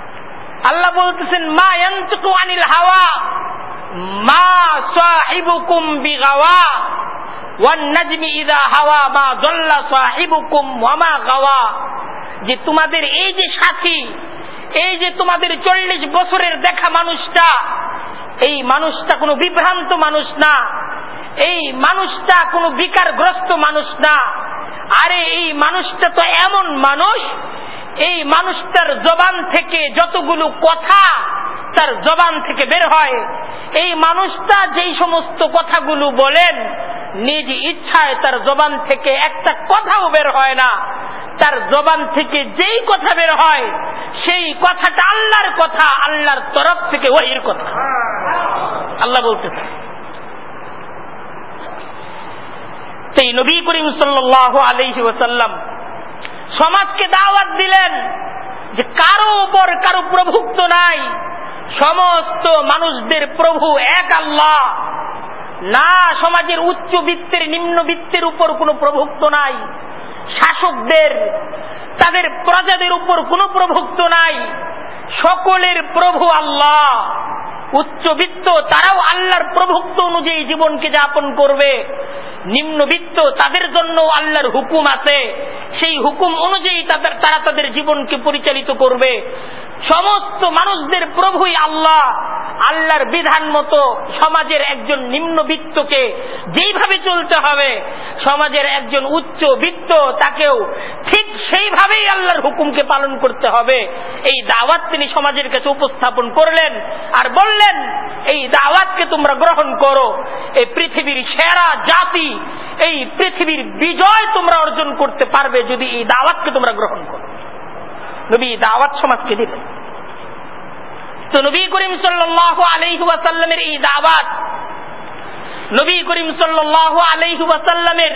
আল্লাহ বলতেছেন, মা আনিল হাওয়া, মা সাহিবুকুম বিগাওয়া, ওয়ান নাজমি ইদা হাওয়া, মা সাহিবুকুম গাওয়া। যে তোমাদের এই যে সাথী, এই যে তোমাদের চল্লিশ বছরের দেখা মানুষটা, এই মানুষটা কোনো বিভ্রান্ত মানুষ না, এই মানুষটা কোনো বিকারগ্রস্ত মানুষ না। আরে, এই মানুষটা তো এমন মানুষ এই মানুষটার জবান থেকে যতগুলো কথা তার জবান থেকে বের হয়। এই মানুষটা যেই সমস্ত কথাগুলো বলেন, নিজ ইচ্ছায় তার জবান থেকে একটা কথাও বের হয় না। তার জবান থেকে যেই কথা বের হয়, সেই কথাটা আল্লাহর কথা, আল্লাহর তরফ থেকে ওহির কথা। আল্লাহ বলতে সেই নবী করিম সাল্লাহ আলহি ওসাল্লাম সমাজকে দাওয়াত দিলেন যে কারও উপর কারও প্রভুত্ব নাই। সমস্ত মানুষদের প্রভু এক আল্লাহ। না সমাজের উচ্চ বৃত্তের, নিম্ন বৃত্তের উপর কোনো প্রভুক্ত নাই। শাসকদের, তাদের প্রজাদের উপর কোনো প্রভুক্ত নাই। সকলের প্রভু আল্লাহ। উচ্চবিত্ত, তারাও আল্লাহর প্রভুক্ত অনুযায়ী জীবনকে যাপন করবে। নিম্নবিত্ত, তাদের জন্য আল্লাহর হুকুম আছে। সেই হুকুম অনুযায়ী তাদের, তারা তাদের জীবনকে পরিচালিত করবে। সমস্ত মানুষদের প্রভুই আল্লাহ। আল্লাহর বিধান মতো সমাজের একজন নিম্নবিত্তকে যেইভাবে চলতে হবে, সমাজের একজন উচ্চ বিত্ত তাকেও ঠিক সেইভাবেই আল্লাহর হুকুমকে পালন করতে হবে। এই দাওয়াত সমাজের কাছে উপস্থাপন করলেন আর বললেন, এই দাওয়াতকে তোমরা গ্রহণ করো। এই পৃথিবীর সেরা জাতি, এই পৃথিবীর বিজয় তোমরা অর্জন করতে পারবে যদি এই দাওয়াতকে তোমরা গ্রহণ করো। নবী দাওয়াত সমাজকে দিলেন। তো নবী করিম সাল্লাহ আলহিহাসাল্লামের এই দাওয়াত, নবী করিম সাল্লাহ আলহিহাসাল্লামের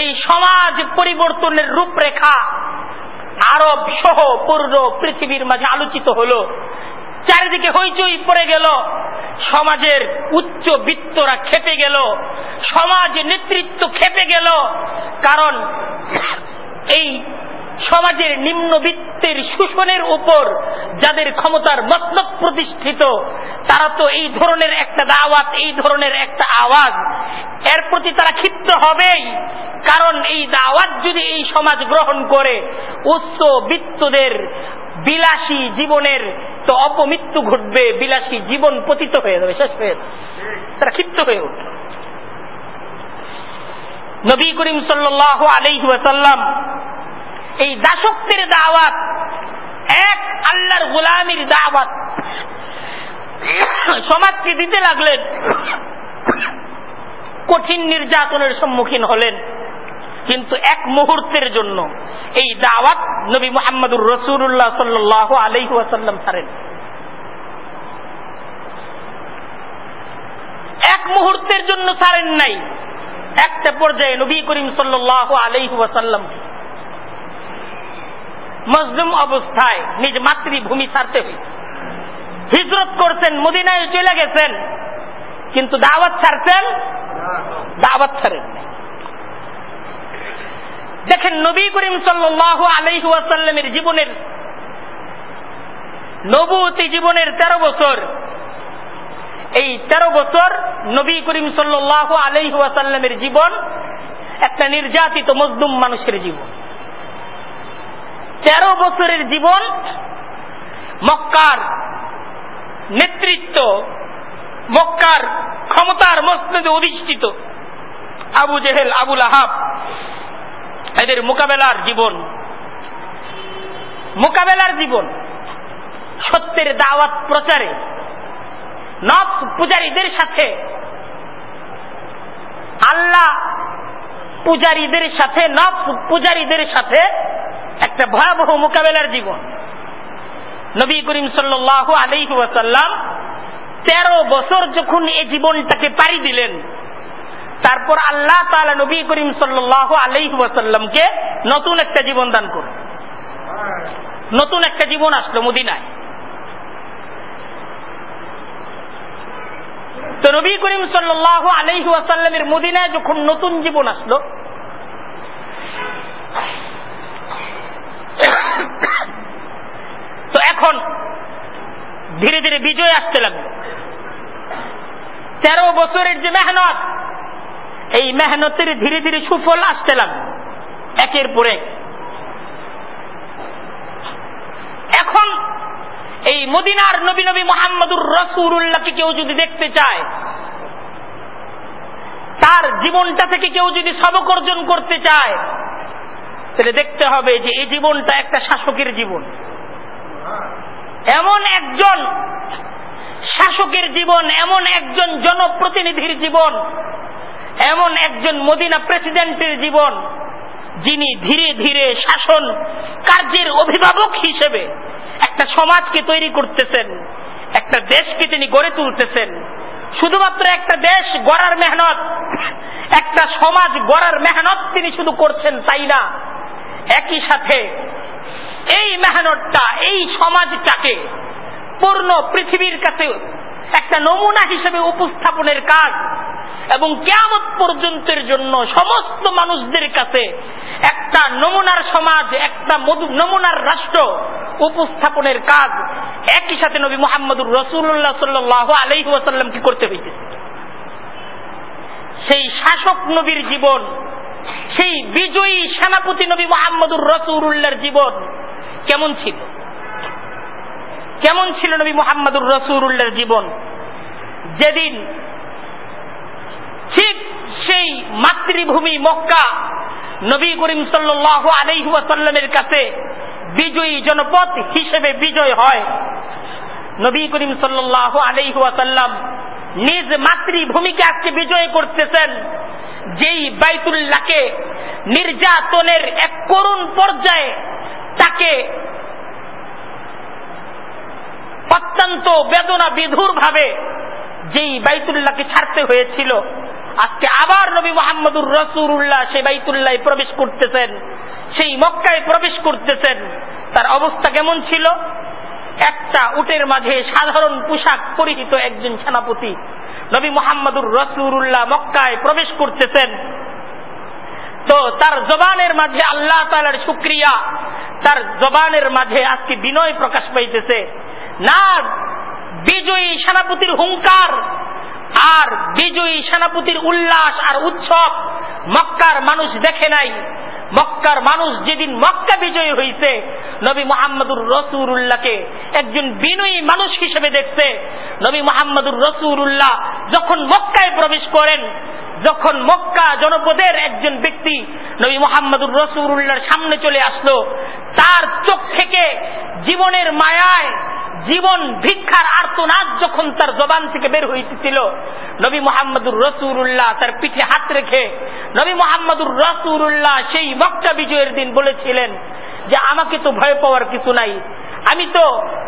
এই সমাজ পরিবর্তনের রূপরেখা আরব সহ পূর্ণ পৃথিবীর মাঝে আলোচিত হলো। চারিদিকে হইচই পড়ে গেল। সমাজের উচ্চ বৃত্তরা খেপে গেল। সমাজ নেতৃত্ব খেপে গেল। কারণ এই সমাজের নিম্নবিত্তের শোষণের উপর যাদের ক্ষমতার মতলব প্রতিষ্ঠিত, তারা তো এই ধরনের একটা দাওয়াত, এই ধরনের একটা আওয়াজ। এর প্রতি তারা ক্ষিপ্ত হবেই, কারণ এই দাওয়াত যদি এই সমাজ গ্রহণ করে, উচ্চ বৃত্তদের বিলাসী জীবনের তো অপমৃত্যু ঘটবে, বিলাসী জীবন পতিত হয়ে যাবে, শেষ হয়ে তারা ক্ষিপ্ত হয়ে উঠবে। নবী করিম সাল্লাহ আলহিহাসাল্লাম এই দাসত্বের দাওয়াত, এক আল্লাহর গোলামির দাওয়াত। সমাজকে দিতে লাগলেন, কঠিন নির্যাতনের সম্মুখীন হলেন। কিন্তু এক মুহূর্তের জন্য এই দাওয়াত নবী মোহাম্মদুর রসুল্লাহ সাল্লাহ আলহাসাল্লাম ছাড়েন। এক মুহূর্তের জন্য ছাড়েন নাই। একটা পর্যায়ে নবী করিম সাল্লাহ আলহাসাল্লাম মজলুম অবস্থায় নিজ মাতৃভূমি ছাড়তে হয়েছে হিজরত করছেন, মদিনায় চলে গেছেন, কিন্তু দাওয়াত ছাড়ছেন, দাওয়াত ছাড়েন দেখেন, নবী করিম সাল্লাহ আলহাসাল্লামের জীবনের নবতী জীবনের তেরো বছর, এই তেরো বছর নবী করিম সাল্লাহ আলহাসাল্লামের জীবন একটা নির্যাতিত মজলুম মানুষের জীবন। তেরো বছরের জীবন, মক্কার নেতৃত্ব, মক্কার ক্ষমতার মসনদে অধিষ্ঠিত আবু জেহেল আবুল আহাব এদের মোকাবেলার জীবন। মোকাবেলার জীবন সত্যের দাওয়াত প্রচারে। নফ পূজারীদের সাথে। আল্লাহ পূজারীদের সাথে নফ পূজারীদের সাথে একটা ভয়াবহ মোকাবেলার জীবন। নবী করিম সাল্লাহ আলহি ওয়াসাল্লাম তেরো বছর যখন এই জীবনটাকে পাড়ি দিলেন, তারপর আল্লাহ তালা নবী করিম সাল্লাহ আলহি ওয়াসাল্লামকে নতুন একটা জীবন দান করল নতুন একটা জীবন আসলো মদিনায়। তো নবী করিম সাল্লাহ আলহি ওয়াসাল্লামের মদিনায় যখন নতুন জীবন আসলো তো এখন ধীরে ধীরে বিজয় আসতে লাগল। তেরো বছরের যে মেহনত, এই মেহনতের ধীরে ধীরে সুফল আসতে লাগল, একের পর এক। এখন এই মদিনার নবী নবী মোহাম্মদুর রসুল্লাহকে কেউ যদি দেখতে চায়, তার জীবনটা থেকে কেউ যদি সবক অর্জন করতে চায় তাহলে দেখতে হবে যে এই জীবনটা একটা শাসকের জীবন। এমন একজন শাসকের জীবন, এমন একজন জনপ্রতিনিধির জীবন, এমন একজন মদিনা প্রেসিডেন্টের জীবন, যিনি ধীরে ধীরে শাসন কার্যের অভিভাবক হিসেবে একটা সমাজকে তৈরি করতেছেন, একটা দেশকে তিনি গড়ে তুলতেছেন। শুধুমাত্র একটা দেশ গড়ার মেহনত, একটা সমাজ গড়ার মেহনত তিনি শুধু করছেন তাই না? একই সাথে এই মেহনতটা, এই সমাজটাকে পূর্ণ পৃথিবীর কাছে একটা নমুনা হিসেবে উপস্থাপনের কাজ এবং কেয়ামত পর্যন্তের জন্য সমস্ত মানুষদের কাছে একটা নমুনার সমাজ, একটা নমুনার রাষ্ট্র উপস্থাপনের কাজ। একই সাথে নবী মোহাম্মদুর রসুল্লাহ সাল্লাহ আলহি কি করতে হইতেছে? সেই শাসক নবীর জীবন সেই বিজয়ী সেনাপতি নবী মোহাম্মদুর রসুল্লাহর জীবন কেমন ছিল? কেমন ছিল নবী মোহাম্মদুর রসুল্লাহর জীবন? যেদিন ঠিক সেই মাতৃভূমি মক্কা নবী করিম সাল্লাহ আলহাসাল্লামের কাছে বিজয়ী জনপদ হিসেবে বিজয় হয়। নবী করিম সাল্লাহ আলহাসাল্লাম নিজ মাতৃভূমিকে আজকে বিজয় করতেছেন। যেই বাইতুল্লাহকে নির্যাতনের এক করুণ পর্যায়ে তাকে অত্যন্ত বেদনা বিধুর ভাবে যেই বাইতুল্লাহকে ছাড়তে হয়েছিল, আজকে আবার নবী মোহাম্মদুর রসুল্লাহ সেই বাইতুল্লাহ প্রবেশ করতেছেন, সেই মক্কায় প্রবেশ করতেছেন। তার অবস্থা কেমন ছিল? একটা উটের মাঝে সাধারণ পোশাক পরিহিত একজন সেনাপতি নবী মোহাম্মদুর রসুল্লাহ মক্কায় প্রবেশ করতেছেন। তো তার জবানের মাঝে আল্লাহ তালার শুক্রিয়া, তার জবানের মাঝে আজকে বিনয় প্রকাশ পাইতেছে। না, বিজয়ী সেনাপতির হুঙ্কার আর বিজয়ী সেনাপতির উল্লাস আর উৎসব মক্কার মানুষ দেখে নাই। মক্কার মানুষ যেদিন মক্কা বিজয়ী হয়েছে নবী মোহাম্মদুর রসুরুল্লাহকে একজন বিনয়ী মানুষ হিসেবে দেখছে। নবী মোহাম্মদুর রসুরুল্লাহ যখন মক্কায় প্রবেশ করেন, যখন মক্কা জনপদের একজন ব্যক্তি নবী মোহাম্মদুর রসুরুল্লাহর সামনে চলে আসলো, তার চোখ থেকে জীবনের মায়ায় জীবন ভিক্ষার আর্তনাদ যখন তার জবান থেকে বের হইতেছিল, নবী মোহাম্মদুর রসুরুল্লাহ তার পিঠে হাত রেখে নবী মোহাম্মদুর রসুরুল্লাহ সেই মক্কা বিজয়ের দিন বলেছিলেন যে, আমাকে তো ভয় পাওয়ার কিছু নাই। আমি তো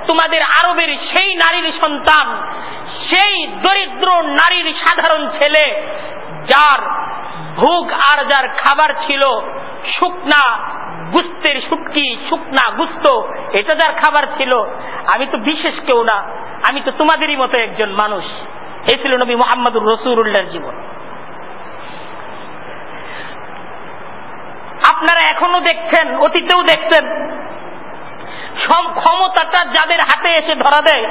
তোমাদের আরবের সেই নারীর সন্তান, সেই দরিদ্র নারীর সাধারণ ছেলে, যার ভোগ আর যার খাবার ছিল শুকনা গুস্তের শুটকি, শুকনা গুস্ত, এটা যার খাবার ছিল, আমি তো বিশেষ কেউ না, আমি তো তোমাদেরই মতো একজন মানুষ। এই ছিল নবী মোহাম্মদুর রসুল্লাহর জীবন। আপনারা এখনও দেখছেন, অতীতেও দেখছেন সব ক্ষমতাটা যাদের হাতে এসে ধরা দেয়,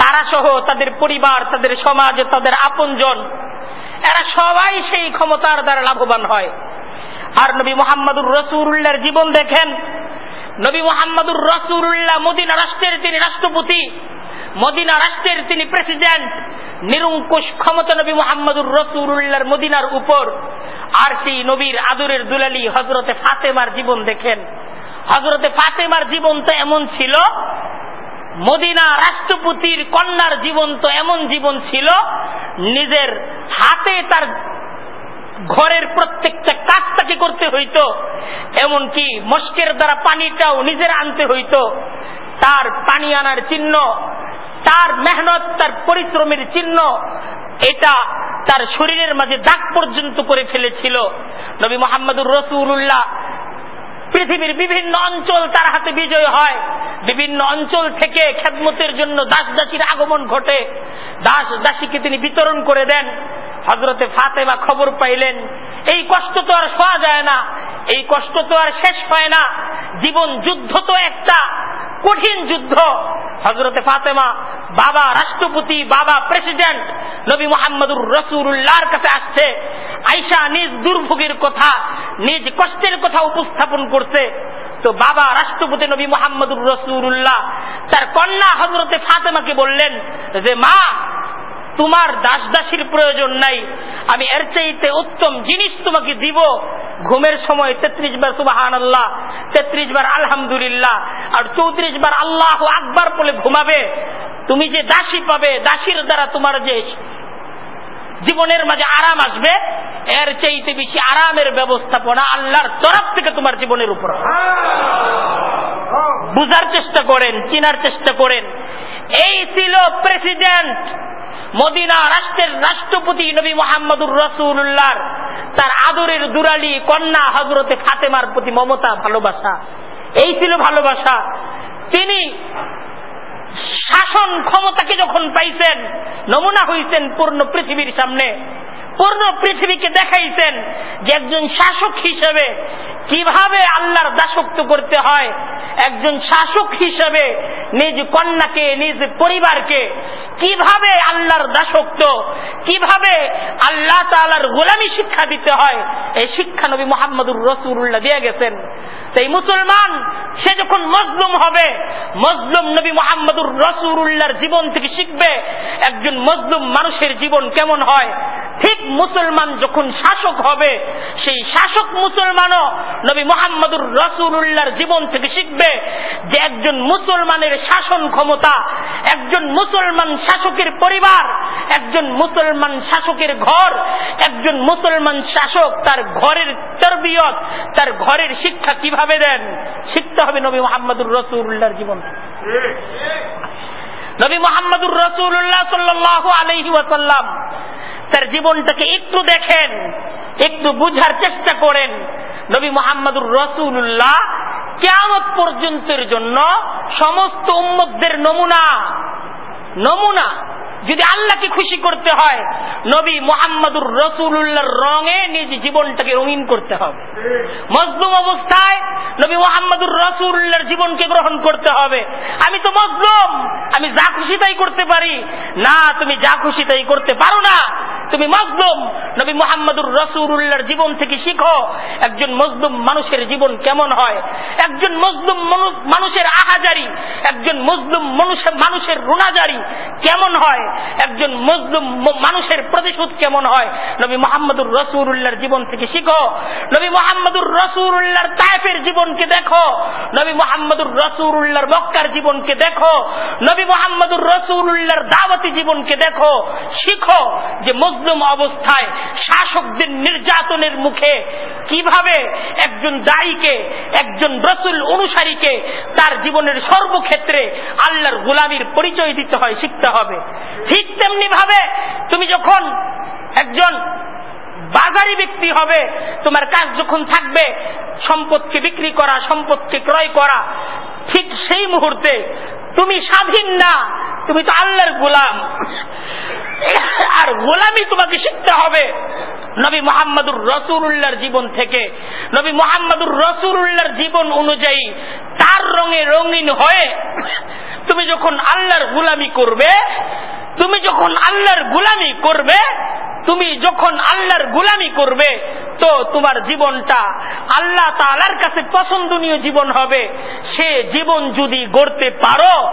তারা সহ তাদের পরিবার, তাদের সমাজ, তাদের আপনজন এরা সবাই সেই ক্ষমতার দ্বারা লাভবান হয়। আর নবী মোহাম্মদুর রসুল্লাহর জীবন দেখেন, নবী মোহাম্মদুর রসুরুল্লাহ মদিনা রাষ্ট্রের তিনি রাষ্ট্রপতি, মদিনা রাষ্ট্রের তিনি প্রেসিডেন্ট, নিরঙ্কুশ ক্ষমতা নবী মোহাম্মদুর রসুল্লাহর মদিনার উপর আর সেই নবীর আদরের দুলালি হজরতে ফাতেমার জীবন দেখেন। হজরতে ফাতেমার জীবন তো এমন ছিল মদিনা রাষ্ট্রপতির কন্যার জীবন তো এমন জীবন ছিল, নিজের হাতে তার ঘরের প্রত্যেকটা কাজ তাকে করতে হইতো, এমনকি মস্কের দ্বারা পানিটাও নিজের আনতে হইতো। তার পানি আনার চিহ্ন, তার মেহনত, তার পরিশ্রমের চিহ্ন, এটা তার শরীরের মাঝে দাগ পর্যন্ত করে ফেলেছিল। নবী মোহাম্মদুর রসুল্লাহ পৃথিবীর বিভিন্ন অঞ্চল তার হাতে বিজয় হয়। বিভিন্ন অঞ্চল থেকে খেদমতের জন্য দাস দাসীর আগমন ঘটে। দাস দাসীকে তিনি বিতরণ করে দেন। হজরতে ফাতেমা খবর পাইলেন, এই কষ্ট তো আর শোয়া যায় না। এই কষ্ট তো আর শেষ হয় না। জীবন যুদ্ধ তো একটা। কঠিন যুদ্ধ। হজরতে ফাতেমা, বাবা রাষ্ট্রপতি, বাবা প্রেসিডেন্ট, নবী মোহাম্মদুর রসুল্লাহর কাছে আসছে। আইসা নিজ দুর্ভোগের কথা, নিজ কষ্টের কথা উপস্থাপন করছে। তো বাবা রাষ্ট্রপতি নবী মোহাম্মদুর রসুল্লাহ তার কন্যা হজরতে ফাতেমাকে বললেন যে, মা তোমার দাস দাসীর প্রয়োজন নাই। আমি এর চাইতে উত্তম জিনিস তোমাকে দিব। ঘুমের সময় তেত্রিশ বার সুবাহান আল্লাহ তেত্রিশ বার আলহামদুলিল্লাহ আর চৌত্রিশ বার আল্লাহ আকবার বলে ঘুমাবে। তুমি যে দাসী পাবে দাসীর দ্বারা তোমার যে জীবনের মাঝে আরাম আসবে এর চাইতে বেশি আরামের ব্যবস্থাপনা আল্লাহর তরফ থেকে তোমার জীবনের উপর বুঝার চেষ্টা করেন চিনার চেষ্টা করেন। এই ছিল প্রেসিডেন্ট মদিনা রাষ্ট্রের রাষ্ট্রপতি নবী মোহাম্মদুর রসুল্লাহ তার আদরের দুরালি কন্যা হজরতে ফাতেমার প্রতি মমতা, ভালোবাসা। এই ছিল ভালোবাসা। তিনি শাসন ক্ষমতাকে যখন পাইছেন, নমুনা হইছেন পূর্ণ পৃথিবীর সামনে। পূর্ণ পৃথিবীকে দেখাইছেন যে একজন শাসক হিসেবে কীভাবে আল্লাহর দাসত্ব করতে হয়, একজন শাসক হিসেবে নিজ কন্যাকে, নিজ পরিবারকে কীভাবে আল্লাহর দাসত্ব, কীভাবে আল্লাহ তালার গোলামি শিক্ষা দিতে হয়, এই শিক্ষা নবী মোহাম্মদুর রসুল্লাহ দিয়ে গেছেন। তাই মুসলমান, সে যখন মজলুম হবে, মজলুম নবী মোহাম্মদুর রসুল্লাহর জীবন থেকে শিখবে একজন মজলুম মানুষের জীবন কেমন হয়। ঠিক মুসলমান যখন শাসক হবে, সেই শাসক মুসলমানও নবী মোহাম্মদুর রসুল্লাহর জীবন থেকে শিখবে যে একজন মুসলমানের শাসন ক্ষমতা, একজন মুসলমান শাসকের পরিবার, একজন মুসলমান শাসকের ঘর, একজন মুসলমান শাসক তার ঘরের তরবিয়ত, তার ঘরের শিক্ষা কীভাবে দেন, শিখতে হবে নবী মোহাম্মদুর রসুল্লাহর জীবন নবী মোহাম্মদুর রসুল্লাহ সাল্লাহ আলহি ওয়াসাল্লাম তার জীবনটাকে একটু দেখেন, একটু বুঝার চেষ্টা করেন নবী মোহাম্মদুর রসুল্লাহ কেমন পর্যন্তের জন্য সমস্ত উম্মদের নমুনা নমুনা যদি আল্লাহকে খুশি করতে হয়, নবী মোহাম্মদুর রসুল্লাহর রঙে নিজ জীবনটাকে রঙিন করতে হবে। মজলুম অবস্থায় নবী মোহাম্মদুর রসুল্লাহর জীবনকে গ্রহণ করতে হবে। আমি তো মজলুম, আমি যা খুশি তাই করতে পারি। না, তুমি যা খুশি তাই করতে পারো না। তুমি মজলুম, নবী মোহাম্মদুর রসুল্লাহর জীবন থেকে শিখো একজন মজলুম মানুষের জীবন কেমন হয়। একজন মজলুম মানুষের আহাজারি, একজন মজলুম মানুষের রুনাজারি কেমন হয়? একজন মজলুম মানুষের প্রতিশোধ কেমন হয়? নবী মোহাম্মদুর রসুল্লাহর জীবন থেকে শিখো। নবী মোহাম্মদুর রসুল্লাহর তাইফের জীবনকে দেখো। নবী মোহাম্মদুর রসুল্লাহর মক্কার জীবনকে দেখো। নবী মোহাম্মদুর রসুল্লাহর দাওয়াতি জীবনকে দেখো। শিখো যে মজলুম অবস্থায় শাসকদের নির্যাতনের মুখে কীভাবে একজন দায়ীকে, একজন রসুল অনুসারীকে তার জীবনের সর্বক্ষেত্রে আল্লাহর গোলামীর পরিচয় দিতে হয়, শিখতে হবে। ঠিক তেমনি ভাবে তুমি যখন একজন বাজারি ব্যক্তি হবে, তোমার কাজ যখন থাকবে, সম্পদকে বিক্রি করা, সম্পদকে ক্রয় করা, ঠিক সেই মুহূর্তে তুমি স্বাধীন না, তুমি তো আল্লাহর গোলাম। আর গোলামি তোমাকে শিখতে হবে নবী মোহাম্মদুর রসুল্লাহর জীবন থেকে। নবী মোহাম্মদুর রসুল্লাহর জীবন অনুযায়ী তার রঙে রঙিন হয়ে তুমি যখন আল্লাহর গুলামি করবে তুমি যখন আল্লাহর গুলামি করবে তুমি যখন আল্লাহর গুলামি করবে তো তোমার জীবনটা আল্লাহ তালার কাছে পছন্দনীয় জীবন হবে। সে জীবন যদি গড়তে পারো,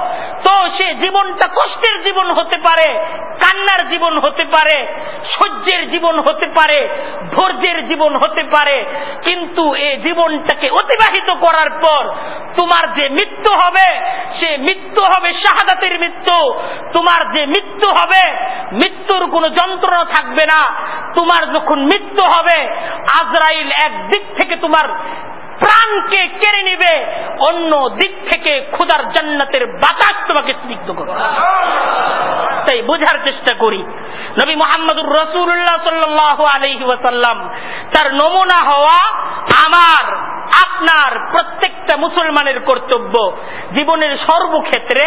তো সে জীবনটা কষ্টের জীবন হতে পারে, কান্নার জীবন হতে পারে, সহ্যের জীবন হতে পারে, ধৈর্যের জীবন হতে পারে। কিন্তু এই জীবনটাকে অতিবাহিত করার পর তোমার যে মৃত্যু হবে, সে মৃত্যু হবে শাহাদাতের মৃত্যু। তোমার যে মৃত্যু হবে, মৃত্যুর কোনো যন্ত্রণা থাকবে না। তোমার যখন মৃত্যু হবে আজরাইল একদিক থেকে তোমার প্রাণকে কেড়ে নিবে, অন্য দিক থেকে খুদার জান্নাতের বাতাস তোমাকে স্নিগ্ধ করবে। তাই বোঝার চেষ্টা করি, নবী মোহাম্মদুর রসুল্লাহ সাল্লাহ আলহি ওয়াসাল্লাম, তার নমুনা হওয়া আমার, আপনার প্রত্যেকটা মুসলমানের কর্তব্য। জীবনের সর্বক্ষেত্রে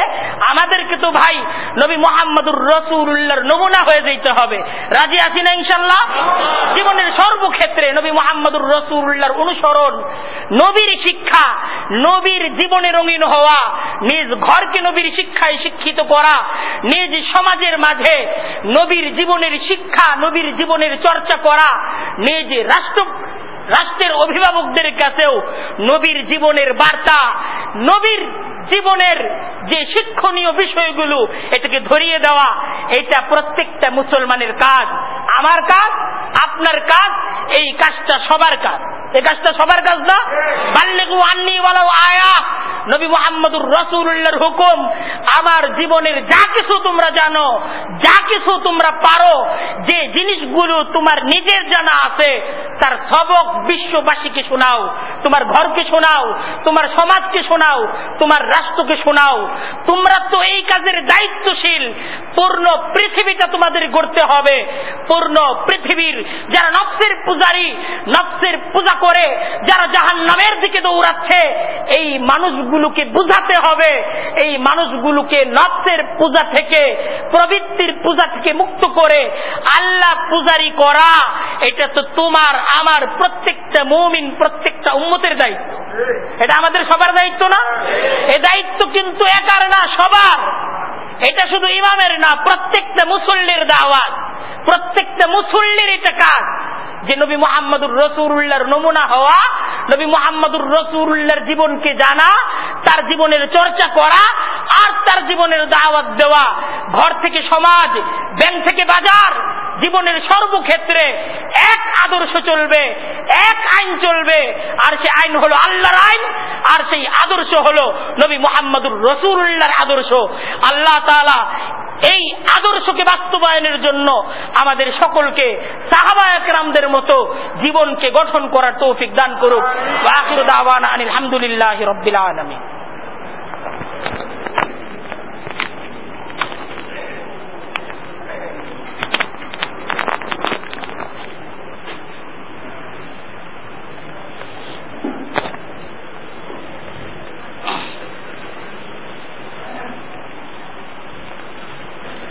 আমাদেরকে তো ভাই নবী মোহাম্মদুর রসুল্লাহর নমুনা হয়ে যেতে হবে। রাজি আছি না ইনশাল্লাহ জীবনের সর্বক্ষেত্রে নবী মোহাম্মদুর রসুল্লাহর অনুসরণ নবীর শিক্ষা, নবীর জীবনে রঙিন হওয়া, নিজ ঘরকে নবীর শিক্ষায় শিক্ষিত করা, নিজ সমাজের মাঝে নবীর জীবনের শিক্ষা, নবীর জীবনের চর্চা করা, নিজ রাষ্ট্র, রাষ্ট্রের অভিভাবকদের কাছেও নবীর জীবনের বার্তা, নবীর জীবনের যে শিক্ষণীয় বিষয়গুলো এটাকে ধরিয়ে দেওয়া, এটা প্রত্যেকটা মুসলমানের কাজ। আমার কাজ, আপনার কাজ, এই কাজটা সবার কাজ। এই কাজটা সবার কাজ না? বাল্যেগু আন্নি আয়া। নবী মোহাম্মদুর রসুল্লাহর হুকুম, আমার জীবনের যা কিছু তোমরা জানো, যা কিছু তোমরা পারো, যে জিনিসগুলো তোমার নিজের জানা আছে, তার সবক বিশ্ববাসীকে শোনাও। তোমার ঘরকে শোনাও, তোমার সমাজকে শোনাও, তোমার রাষ্ট্রকে শোনাও। তোমরা তো এই কাজের দায়িত্বশীল। পূর্ণ পৃথিবীটা তোমাদের গড়তে হবে। পূর্ণ পৃথিবীর যারা নফসের পূজারী, নফসের পূজা করে, যারা জাহান নামের দিকে দৌড়াচ্ছে, এই মানুষগুলোকে বুঝাতে হবে। এই মানুষগুলো গুলোকে নফসের পূজা থেকে, প্রবৃত্তির পূজা থেকে মুক্ত করে আল্লাহ পূজারি করা। এটা তো তোমার, আমার প্রত্যেকটা মৌমিন, প্রত্যেকটা উন্মতের দায়িত্ব। এটা আমাদের সবার দায়িত্ব না? এ দায়িত্ব কিন্তু একার না সবার। এটা শুধু ইমামের না প্রত্যেকটা মুসল্লির দাওয়াত প্রত্যেকটা মুসল্লির এটা কাজ যে নবী মোহাম্মদুর রসুল্লাহর নমুনা হওয়া, নবী মোহাম্মদুর রসুল্লাহর জীবনকে জানা, তার জীবনের চর্চা করা, আর তার জীবনের দাওয়াত দেওয়া। ঘর থেকে সমাজ, ব্যাংক থেকে বাজার, জীবনের সর্বক্ষেত্রে এক আদর্শ চলবে, এক আইন চলবে, আর সে আইন হলো আল্লাহর আইন, আর সেই আদর্শ হলো নবী মোহাম্মদুর রসুল্লাহর আদর্শ। আল্লাহ তালা এই আদর্শকে বাস্তবায়নের জন্য আমাদের সকলকে সাহাবা একরামদের মতো জীবনকে গঠন করার তৌফিক দান করুক। আলহামদুলিল্লাহ রব্বিল আলমী